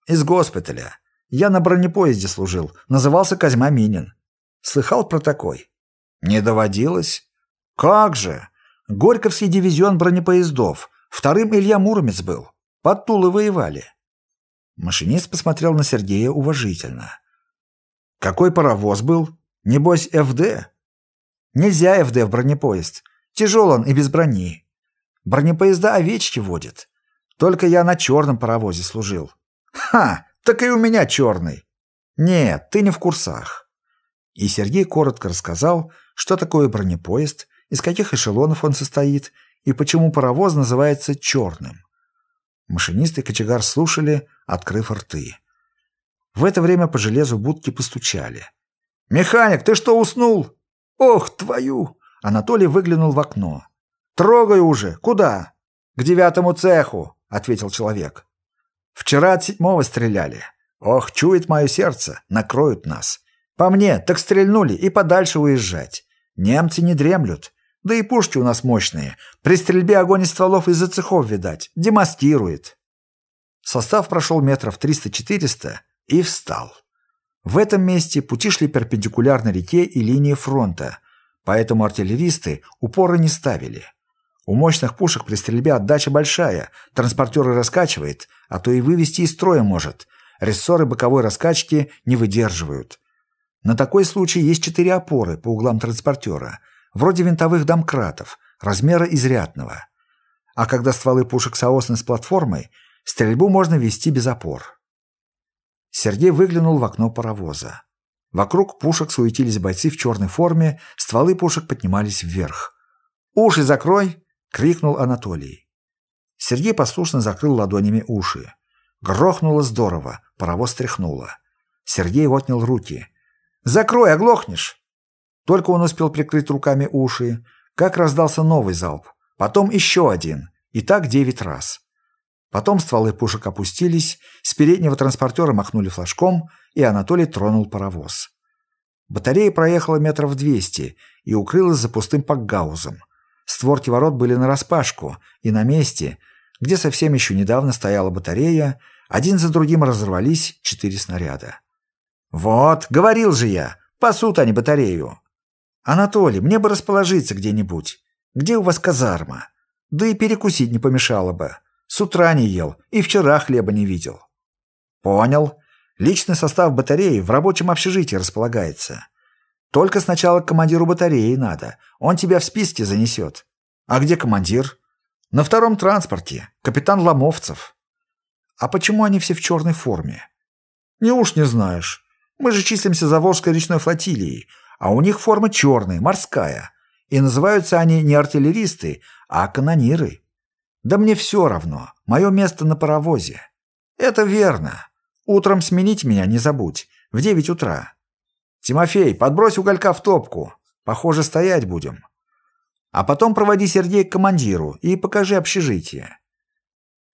«Из госпиталя. Я на бронепоезде служил. Назывался Козьма Минин. Слыхал про такой?» Не доводилось? Как же! Горьковский дивизион бронепоездов. Вторым Илья Муромец был. Под Тулы воевали. Машинист посмотрел на Сергея уважительно. Какой паровоз был? Небось, ФД? Нельзя ФД в бронепоезд. Тяжел он и без брони. Бронепоезда овечки водят. Только я на черном паровозе служил. Ха, так и у меня черный. Нет, ты не в курсах. И Сергей коротко рассказал, что такое бронепоезд, из каких эшелонов он состоит и почему паровоз называется черным. Машинист и кочегар слушали, открыв рты. В это время по железу будки постучали. «Механик, ты что, уснул?» «Ох, твою!» Анатолий выглянул в окно. «Трогай уже! Куда?» «К девятому цеху», — ответил человек. «Вчера от седьмого стреляли. Ох, чует мое сердце, накроют нас. По мне, так стрельнули и подальше уезжать. Немцы не дремлют. Да и пушки у нас мощные. При стрельбе огонь из стволов из-за цехов, видать. Демаскирует». Состав прошел метров 300-400 и встал. В этом месте пути шли перпендикулярно реке и линии фронта, поэтому артиллеристы упоры не ставили. У мощных пушек при стрельбе отдача большая, транспортеры раскачивает, а то и вывести из строя может. Рессоры боковой раскачки не выдерживают. На такой случай есть четыре опоры по углам транспортера, вроде винтовых домкратов, размера изрядного. А когда стволы пушек соосны с платформой, стрельбу можно вести без опор. Сергей выглянул в окно паровоза. Вокруг пушек суетились бойцы в черной форме, стволы пушек поднимались вверх. «Уши закрой!» — крикнул Анатолий. Сергей послушно закрыл ладонями уши. Грохнуло здорово, паровоз тряхнуло. Сергей отнял руки. «Закрой, оглохнешь!» Только он успел прикрыть руками уши, как раздался новый залп, потом еще один, и так девять раз. Потом стволы пушек опустились, с переднего транспортера махнули флажком, и Анатолий тронул паровоз. Батарея проехала метров двести и укрылась за пустым пакгаузом. Створки ворот были нараспашку, и на месте, где совсем еще недавно стояла батарея, один за другим разорвались четыре снаряда. «Вот, говорил же я, пасут они батарею!» «Анатолий, мне бы расположиться где-нибудь. Где у вас казарма? Да и перекусить не помешало бы. С утра не ел и вчера хлеба не видел. Понял. Личный состав батареи в рабочем общежитии располагается. Только сначала командиру батареи надо. Он тебя в списке занесет. А где командир? На втором транспорте. Капитан Ломовцев. А почему они все в черной форме? Не уж не знаешь. Мы же числимся за Волжской речной флотилией, а у них форма черная, морская. И называются они не артиллеристы, а канониры. Да мне все равно. Мое место на паровозе. Это верно. Утром сменить меня не забудь. В девять утра. Тимофей, подбрось уголька в топку. Похоже, стоять будем. А потом проводи Сергея к командиру и покажи общежитие.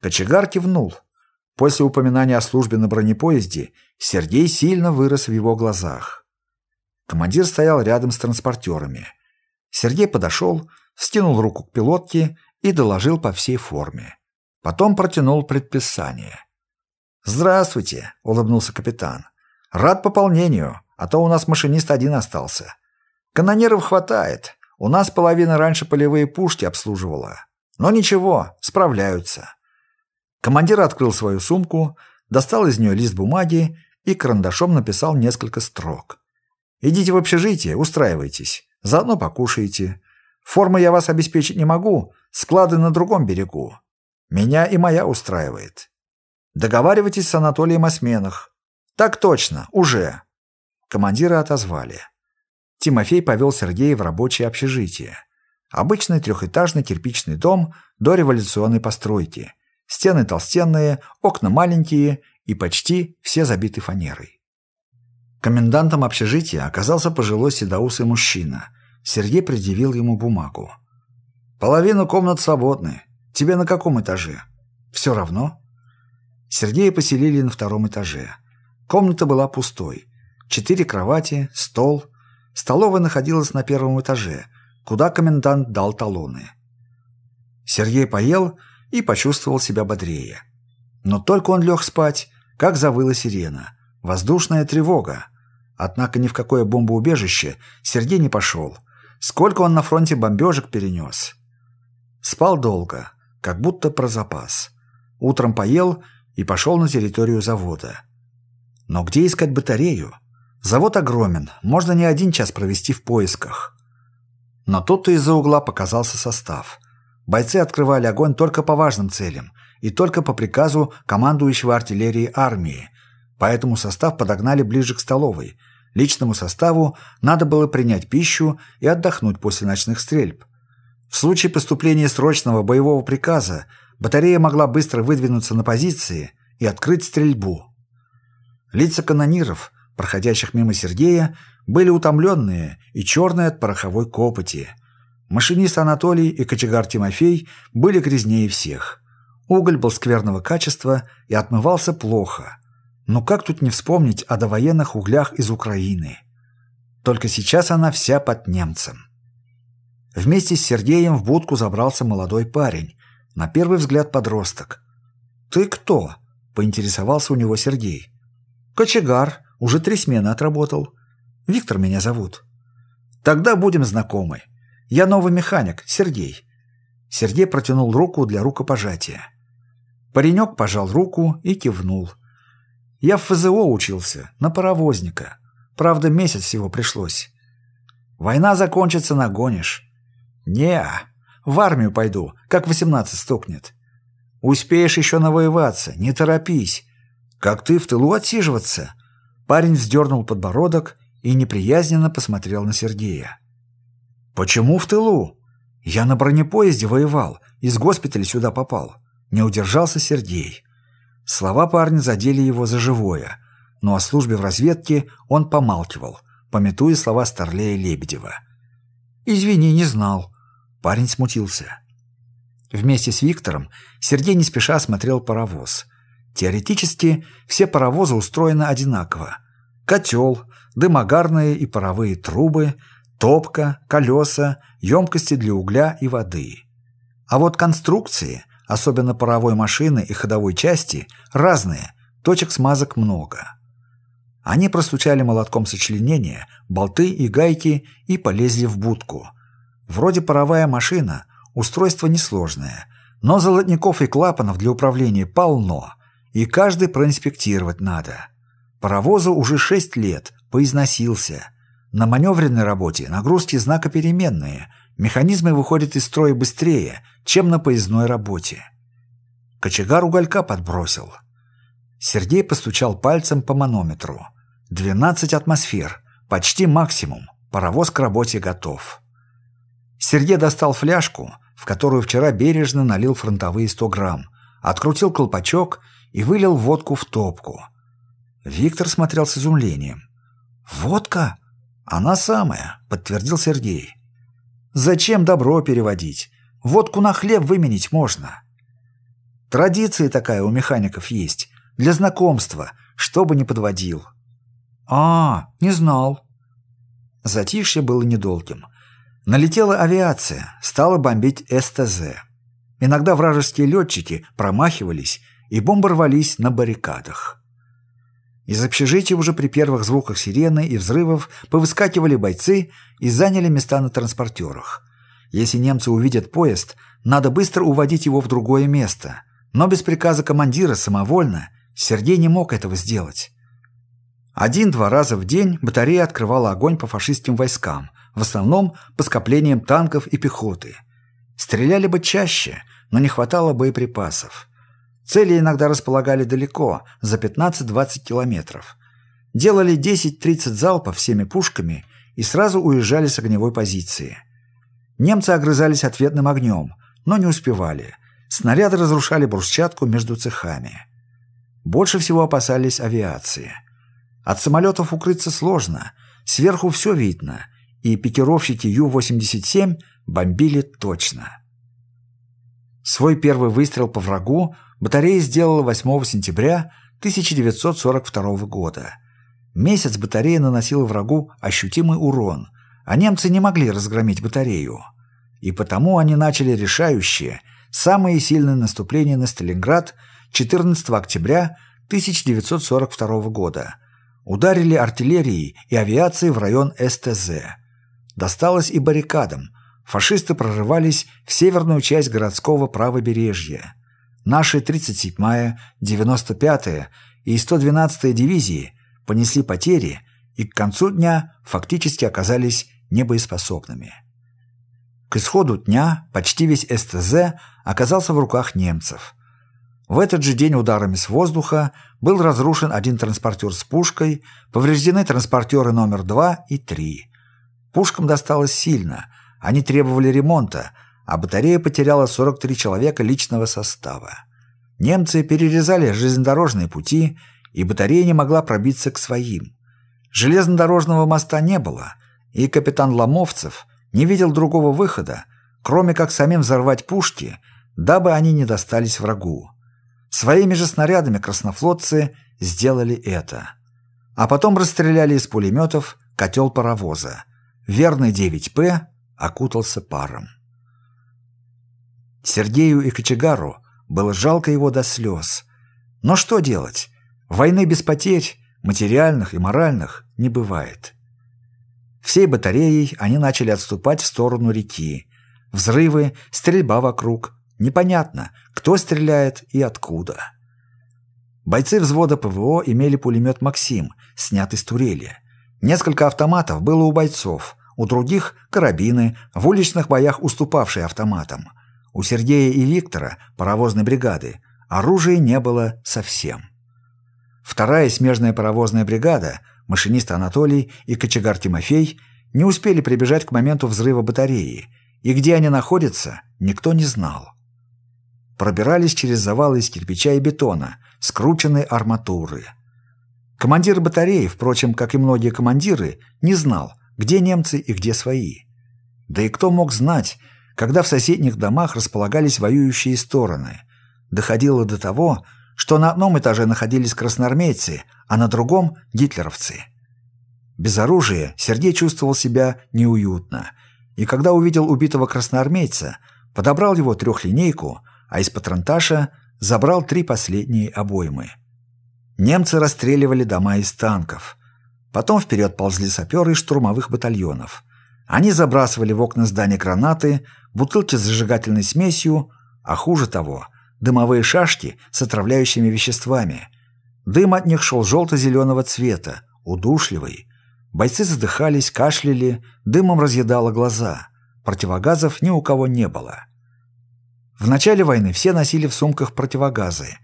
Кочегар кивнул. После упоминания о службе на бронепоезде Сергей сильно вырос в его глазах. Командир стоял рядом с транспортерами. Сергей подошел, вскинул руку к пилотке и доложил по всей форме. Потом протянул предписание. «Здравствуйте», — улыбнулся капитан. «Рад пополнению, а то у нас машинист один остался. Канонеров хватает. У нас половина раньше полевые пушки обслуживала. Но ничего, справляются». Командир открыл свою сумку, достал из нее лист бумаги и карандашом написал несколько строк. «Идите в общежитие, устраивайтесь. Заодно покушаете. Формы я вас обеспечить не могу, склады на другом берегу. Меня и моя устраивает. Договаривайтесь с Анатолием о сменах. Так точно, уже. Командира отозвали. Тимофей повел Сергея в рабочее общежитие. Обычный трехэтажный кирпичный дом до революционной постройки. Стены толстенные, окна маленькие и почти все забиты фанерой. Комендантом общежития оказался пожилой седоусый мужчина – Сергей предъявил ему бумагу. «Половина комнат свободны. Тебе на каком этаже?» «Все равно». Сергея поселили на втором этаже. Комната была пустой. Четыре кровати, стол. Столовая находилась на первом этаже, куда комендант дал талоны. Сергей поел и почувствовал себя бодрее. Но только он лег спать, как завыла сирена. Воздушная тревога. Однако ни в какое бомбоубежище Сергей не пошел – Сколько он на фронте бомбежек перенес. Спал долго, как будто про запас. Утром поел и пошел на территорию завода. Но где искать батарею? Завод огромен, можно не один час провести в поисках. Но тут-то из-за угла показался состав. Бойцы открывали огонь только по важным целям и только по приказу командующего артиллерии армии, поэтому состав подогнали ближе к столовой. Личному составу надо было принять пищу и отдохнуть после ночных стрельб. В случае поступления срочного боевого приказа батарея могла быстро выдвинуться на позиции и открыть стрельбу. Лица канониров, проходящих мимо Сергея, были утомленные и черные от пороховой копоти. Машинист Анатолий и кочегар Тимофей были грязнее всех. Уголь был скверного качества и отмывался плохо. Но как тут не вспомнить о довоенных углях из Украины? Только сейчас она вся под немцем. Вместе с Сергеем в будку забрался молодой парень, на первый взгляд подросток. «Ты кто?» – поинтересовался у него Сергей. «Кочегар, уже три смены отработал. Виктор меня зовут». «Тогда будем знакомы. Я новый механик, Сергей». Сергей протянул руку для рукопожатия. Паренек пожал руку и кивнул. «Я в ФЗО учился, на паровозника. Правда, месяц всего пришлось. Война закончится, нагонишь. не в армию пойду, как восемнадцать стукнет. Успеешь еще навоеваться, не торопись. Как ты в тылу отсиживаться?» Парень вздернул подбородок и неприязненно посмотрел на Сергея. «Почему в тылу? Я на бронепоезде воевал, из госпиталя сюда попал». Не удержался Сергей. Слова парня задели его за живое, но о службе в разведке он помалкивал, пометуя слова Старлея Лебедева. «Извини, не знал». Парень смутился. Вместе с Виктором Сергей не спеша осмотрел паровоз. Теоретически все паровозы устроены одинаково. Котел, дымогарные и паровые трубы, топка, колеса, емкости для угля и воды. А вот конструкции, особенно паровой машины и ходовой части, разные, точек смазок много. Они простучали молотком сочленения, болты и гайки и полезли в будку. Вроде паровая машина, устройство несложное, но золотников и клапанов для управления полно, и каждый проинспектировать надо. Паровозу уже шесть лет, поизносился. На маневренной работе нагрузки знакопеременные, механизмы выходят из строя быстрее, чем на поездной работе. Кочегар уголька подбросил. Сергей постучал пальцем по манометру. 12 атмосфер, почти максимум, паровоз к работе готов. Сергей достал фляжку, в которую вчера бережно налил фронтовые 100 грамм, открутил колпачок и вылил водку в топку. Виктор смотрел с изумлением. «Водка? Она самая», — подтвердил Сергей. «Зачем добро переводить? Водку на хлеб выменить можно». Традиция такая у механиков есть, для знакомства, чтобы не подводил. «А, не знал». Затишье было недолгим. Налетела авиация, стала бомбить СТЗ. Иногда вражеские летчики промахивались, и бомбы рвались на баррикадах. Из общежития уже при первых звуках сирены и взрывов повыскакивали бойцы и заняли места на транспортерах. Если немцы увидят поезд, надо быстро уводить его в другое место. Но без приказа командира самовольно Сергей не мог этого сделать. Один-два раза в день батарея открывала огонь по фашистским войскам, в основном по скоплениям танков и пехоты. Стреляли бы чаще, но не хватало боеприпасов. Цели иногда располагали далеко, за 15-20 километров. Делали 10-30 залпов всеми пушками и сразу уезжали с огневой позиции. Немцы огрызались ответным огнем, но не успевали. Снаряды разрушали брусчатку между цехами. Больше всего опасались авиации. От самолетов укрыться сложно, сверху все видно, и пикировщики Ю-87 бомбили точно. Свой первый выстрел по врагу батарея сделала 8 сентября 1942 года. Месяц батарея наносила врагу ощутимый урон, а немцы не могли разгромить батарею. И потому они начали решающее, самое сильное наступление на Сталинград 14 октября 1942 года. Ударили артиллерией и авиацией в район СТЗ. досталось и баррикадам. Фашисты прорывались в северную часть городского правобережья. Наши 37-я, 95-я и 112-я дивизии понесли потери и к концу дня фактически оказались небоеспособными. К исходу дня почти весь СТЗ оказался в руках немцев. В этот же день ударами с воздуха был разрушен один транспортер с пушкой, повреждены транспортеры номер 2 и 3. Пушкам досталось сильно, они требовали ремонта, а батарея потеряла 43 человека личного состава. Немцы перерезали железнодорожные пути, и батарея не могла пробиться к своим. Железнодорожного моста не было, и капитан Ломовцев не видел другого выхода, кроме как самим взорвать пушки, дабы они не достались врагу. Своими же снарядами краснофлотцы сделали это. А потом расстреляли из пулеметов котел паровоза. Верный 9П окутался паром. Сергею и Кочегару было жалко его до слез. Но что делать? Войны без потерь, материальных и моральных, не бывает. Всей батареей они начали отступать в сторону реки. Взрывы, стрельба вокруг, Непонятно, кто стреляет и откуда. Бойцы взвода ПВО имели пулемет «Максим», снятый с турели. Несколько автоматов было у бойцов, у других – карабины, в уличных боях уступавшие автоматам. У Сергея и Виктора, паровозной бригады, оружия не было совсем. Вторая смежная паровозная бригада, машинист Анатолий и кочегар Тимофей, не успели прибежать к моменту взрыва батареи, и где они находятся, никто не знал пробирались через завалы из кирпича и бетона, скрученной арматуры. Командир батареи, впрочем, как и многие командиры, не знал, где немцы и где свои. Да и кто мог знать, когда в соседних домах располагались воюющие стороны. Доходило до того, что на одном этаже находились красноармейцы, а на другом – гитлеровцы. Без оружия Сергей чувствовал себя неуютно, и когда увидел убитого красноармейца, подобрал его трехлинейку – а из патронташа забрал три последние обоймы. Немцы расстреливали дома из танков. Потом вперед ползли саперы из штурмовых батальонов. Они забрасывали в окна здания гранаты, бутылки с зажигательной смесью, а хуже того, дымовые шашки с отравляющими веществами. Дым от них шел желто-зеленого цвета, удушливый. Бойцы задыхались, кашляли, дымом разъедало глаза. Противогазов ни у кого не было. В начале войны все носили в сумках противогазы,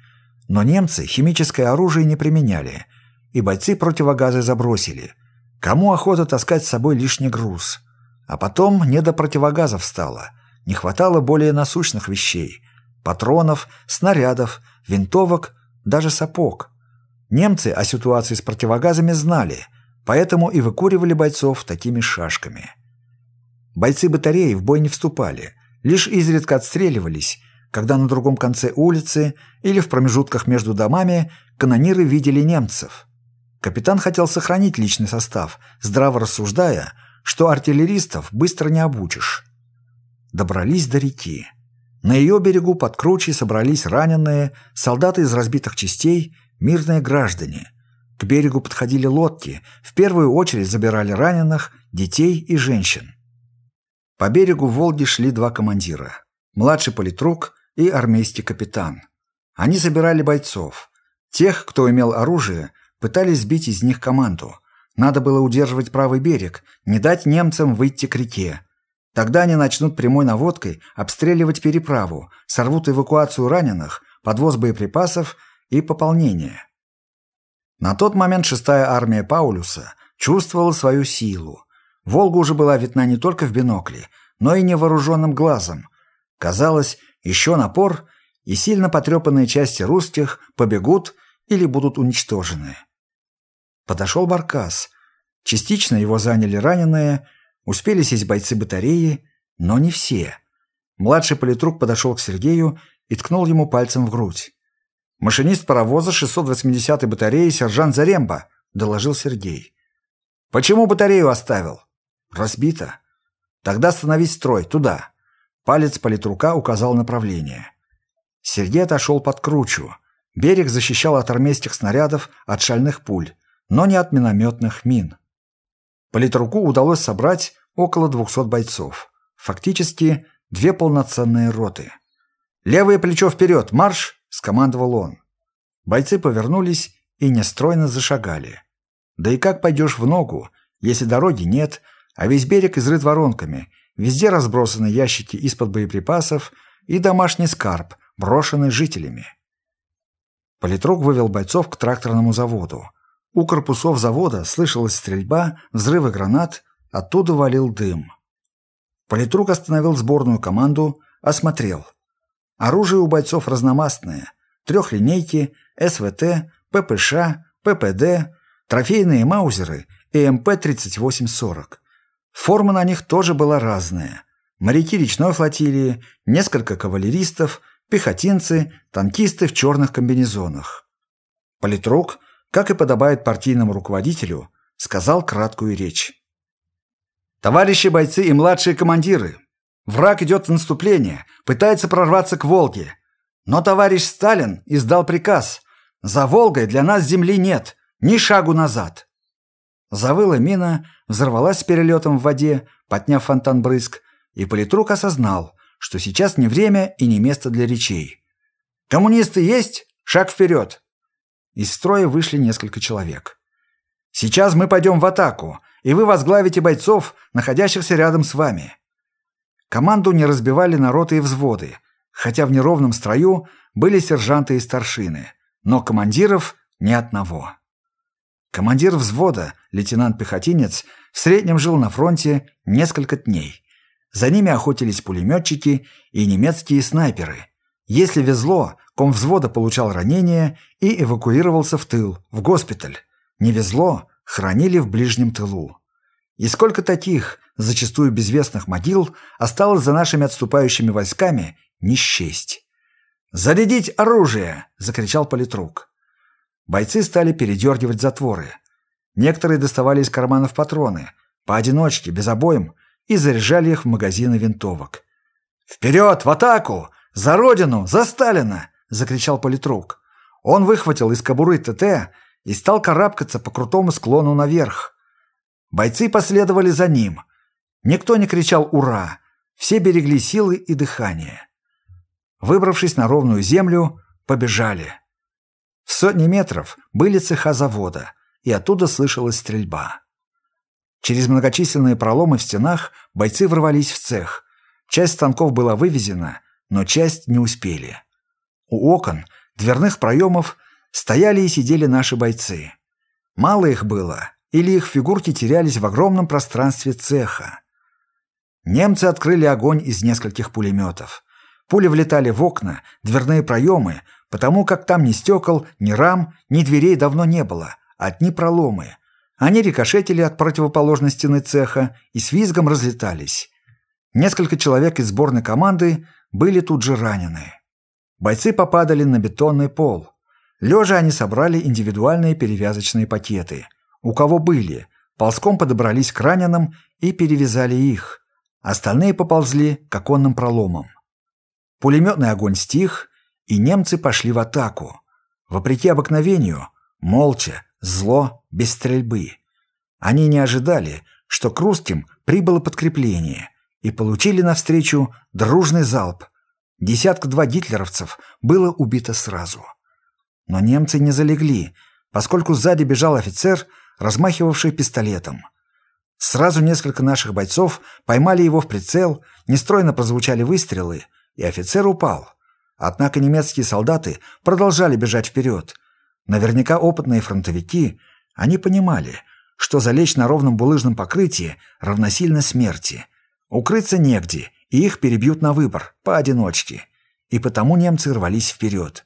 но немцы химическое оружие не применяли, и бойцы противогазы забросили. Кому охота таскать с собой лишний груз? А потом не до противогазов стало. Не хватало более насущных вещей. Патронов, снарядов, винтовок, даже сапог. Немцы о ситуации с противогазами знали, поэтому и выкуривали бойцов такими шашками. Бойцы батареи в бой не вступали – лишь изредка отстреливались, когда на другом конце улицы или в промежутках между домами канониры видели немцев. Капитан хотел сохранить личный состав, здраво рассуждая, что артиллеристов быстро не обучишь. Добрались до реки. На ее берегу под кручей собрались раненые, солдаты из разбитых частей, мирные граждане. К берегу подходили лодки, в первую очередь забирали раненых, детей и женщин. По берегу Волги шли два командира. Младший политрук и армейский капитан. Они собирали бойцов. Тех, кто имел оружие, пытались сбить из них команду. Надо было удерживать правый берег, не дать немцам выйти к реке. Тогда они начнут прямой наводкой обстреливать переправу, сорвут эвакуацию раненых, подвоз боеприпасов и пополнение. На тот момент шестая армия Паулюса чувствовала свою силу. Волга уже была видна не только в бинокле, но и невооруженным глазом. Казалось, еще напор, и сильно потрепанные части русских побегут или будут уничтожены. Подошел Баркас. Частично его заняли раненые, успели сесть бойцы батареи, но не все. Младший политрук подошел к Сергею и ткнул ему пальцем в грудь. «Машинист паровоза 680-й батареи сержант Заремба», — доложил Сергей. «Почему батарею оставил?» Разбито. Тогда становись строй, туда. Палец политрука указал направление. Сергей отошел под кручу. Берег защищал от армейских снарядов, от шальных пуль, но не от минометных мин. Политруку удалось собрать около 200 бойцов. Фактически две полноценные роты. «Левое плечо вперед! Марш!» – скомандовал он. Бойцы повернулись и нестройно зашагали. Да и как пойдешь в ногу, если дороги нет, а весь берег изрыт воронками, везде разбросаны ящики из-под боеприпасов и домашний скарб, брошенный жителями. Политрук вывел бойцов к тракторному заводу. У корпусов завода слышалась стрельба, взрывы гранат, оттуда валил дым. Политрук остановил сборную команду, осмотрел. Оружие у бойцов разномастное. Трехлинейки, СВТ, ППШ, ППД, трофейные маузеры и МП-3840. Форма на них тоже была разная. Моряки речной флотилии, несколько кавалеристов, пехотинцы, танкисты в черных комбинезонах. Политрук, как и подобает партийному руководителю, сказал краткую речь. «Товарищи бойцы и младшие командиры, враг идет в наступление, пытается прорваться к Волге. Но товарищ Сталин издал приказ. За Волгой для нас земли нет, ни шагу назад». Завыла мина, взорвалась с перелетом в воде, подняв фонтан брызг, и политрук осознал, что сейчас не время и не место для речей. «Коммунисты есть? Шаг вперед!» Из строя вышли несколько человек. «Сейчас мы пойдем в атаку, и вы возглавите бойцов, находящихся рядом с вами». Команду не разбивали на роты и взводы, хотя в неровном строю были сержанты и старшины, но командиров ни одного. Командир взвода, лейтенант-пехотинец, в среднем жил на фронте несколько дней. За ними охотились пулеметчики и немецкие снайперы. Если везло, ком взвода получал ранение и эвакуировался в тыл, в госпиталь. Не везло, хранили в ближнем тылу. И сколько таких, зачастую безвестных могил, осталось за нашими отступающими войсками, не счесть. «Зарядить оружие!» – закричал политрук. Бойцы стали передергивать затворы. Некоторые доставали из карманов патроны, поодиночке, без обоим, и заряжали их в магазины винтовок. «Вперед, в атаку! За Родину! За Сталина!» – закричал политрук. Он выхватил из кобуры ТТ и стал карабкаться по крутому склону наверх. Бойцы последовали за ним. Никто не кричал «Ура!», все берегли силы и дыхание. Выбравшись на ровную землю, побежали. В сотни метров были цеха завода, и оттуда слышалась стрельба. Через многочисленные проломы в стенах бойцы ворвались в цех. Часть станков была вывезена, но часть не успели. У окон, дверных проемов, стояли и сидели наши бойцы. Мало их было, или их фигурки терялись в огромном пространстве цеха. Немцы открыли огонь из нескольких пулеметов. Пули влетали в окна, дверные проемы, потому как там ни стекол, ни рам, ни дверей давно не было, одни проломы. Они рикошетили от противоположной стены цеха и с визгом разлетались. Несколько человек из сборной команды были тут же ранены. Бойцы попадали на бетонный пол. Лежа они собрали индивидуальные перевязочные пакеты. У кого были, ползком подобрались к раненым и перевязали их. Остальные поползли к оконным проломам. Пулеметный огонь стих, и немцы пошли в атаку. Вопреки обыкновению, молча, Зло без стрельбы. Они не ожидали, что к русским прибыло подкрепление, и получили навстречу дружный залп. Десятка-два гитлеровцев было убито сразу. Но немцы не залегли, поскольку сзади бежал офицер, размахивавший пистолетом. Сразу несколько наших бойцов поймали его в прицел, нестройно прозвучали выстрелы, и офицер упал. Однако немецкие солдаты продолжали бежать вперед, Наверняка опытные фронтовики, они понимали, что залечь на ровном булыжном покрытии равносильно смерти. Укрыться негде, и их перебьют на выбор, поодиночке. И потому немцы рвались вперед.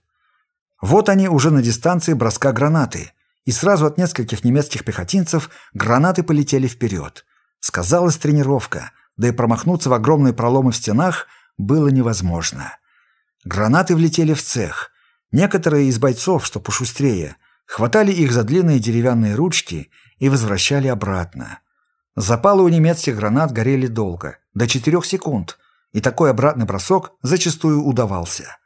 Вот они уже на дистанции броска гранаты, и сразу от нескольких немецких пехотинцев гранаты полетели вперед. Сказалась тренировка, да и промахнуться в огромные проломы в стенах было невозможно. Гранаты влетели в цех, Некоторые из бойцов, что пошустрее, хватали их за длинные деревянные ручки и возвращали обратно. Запалы у немецких гранат горели долго, до 4 секунд, и такой обратный бросок зачастую удавался.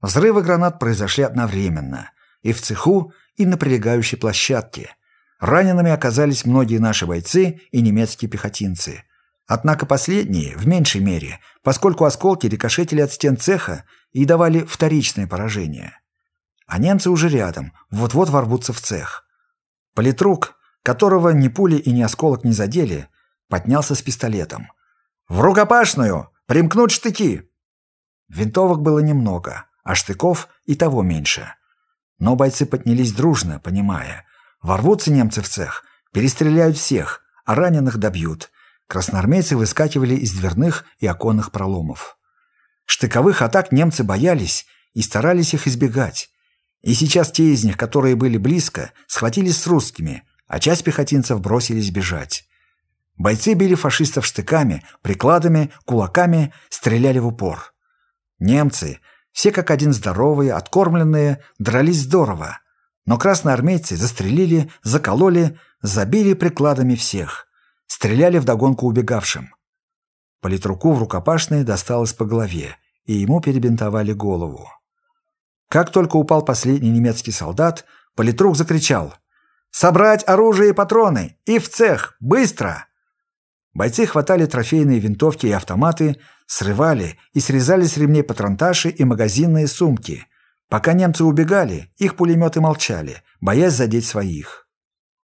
Взрывы гранат произошли одновременно, и в цеху, и на прилегающей площадке. Ранеными оказались многие наши бойцы и немецкие пехотинцы. Однако последние, в меньшей мере, поскольку осколки рикошетили от стен цеха и давали вторичное поражение. А немцы уже рядом, вот-вот ворвутся в цех. Политрук, которого ни пули и ни осколок не задели, поднялся с пистолетом. «В рукопашную! Примкнуть штыки!» Винтовок было немного, а штыков и того меньше. Но бойцы поднялись дружно, понимая. Ворвутся немцы в цех, перестреляют всех, а раненых добьют. Красноармейцы выскакивали из дверных и оконных проломов. Штыковых атак немцы боялись и старались их избегать. И сейчас те из них, которые были близко, схватились с русскими, а часть пехотинцев бросились бежать. Бойцы били фашистов штыками, прикладами, кулаками, стреляли в упор. Немцы, все как один здоровые, откормленные, дрались здорово. Но красноармейцы застрелили, закололи, забили прикладами всех. Стреляли вдогонку убегавшим. Политруку в рукопашной досталось по голове, и ему перебинтовали голову. Как только упал последний немецкий солдат, политрук закричал «Собрать оружие и патроны! И в цех! Быстро!» Бойцы хватали трофейные винтовки и автоматы, срывали и срезали с ремней патронташи и магазинные сумки. Пока немцы убегали, их пулеметы молчали, боясь задеть своих.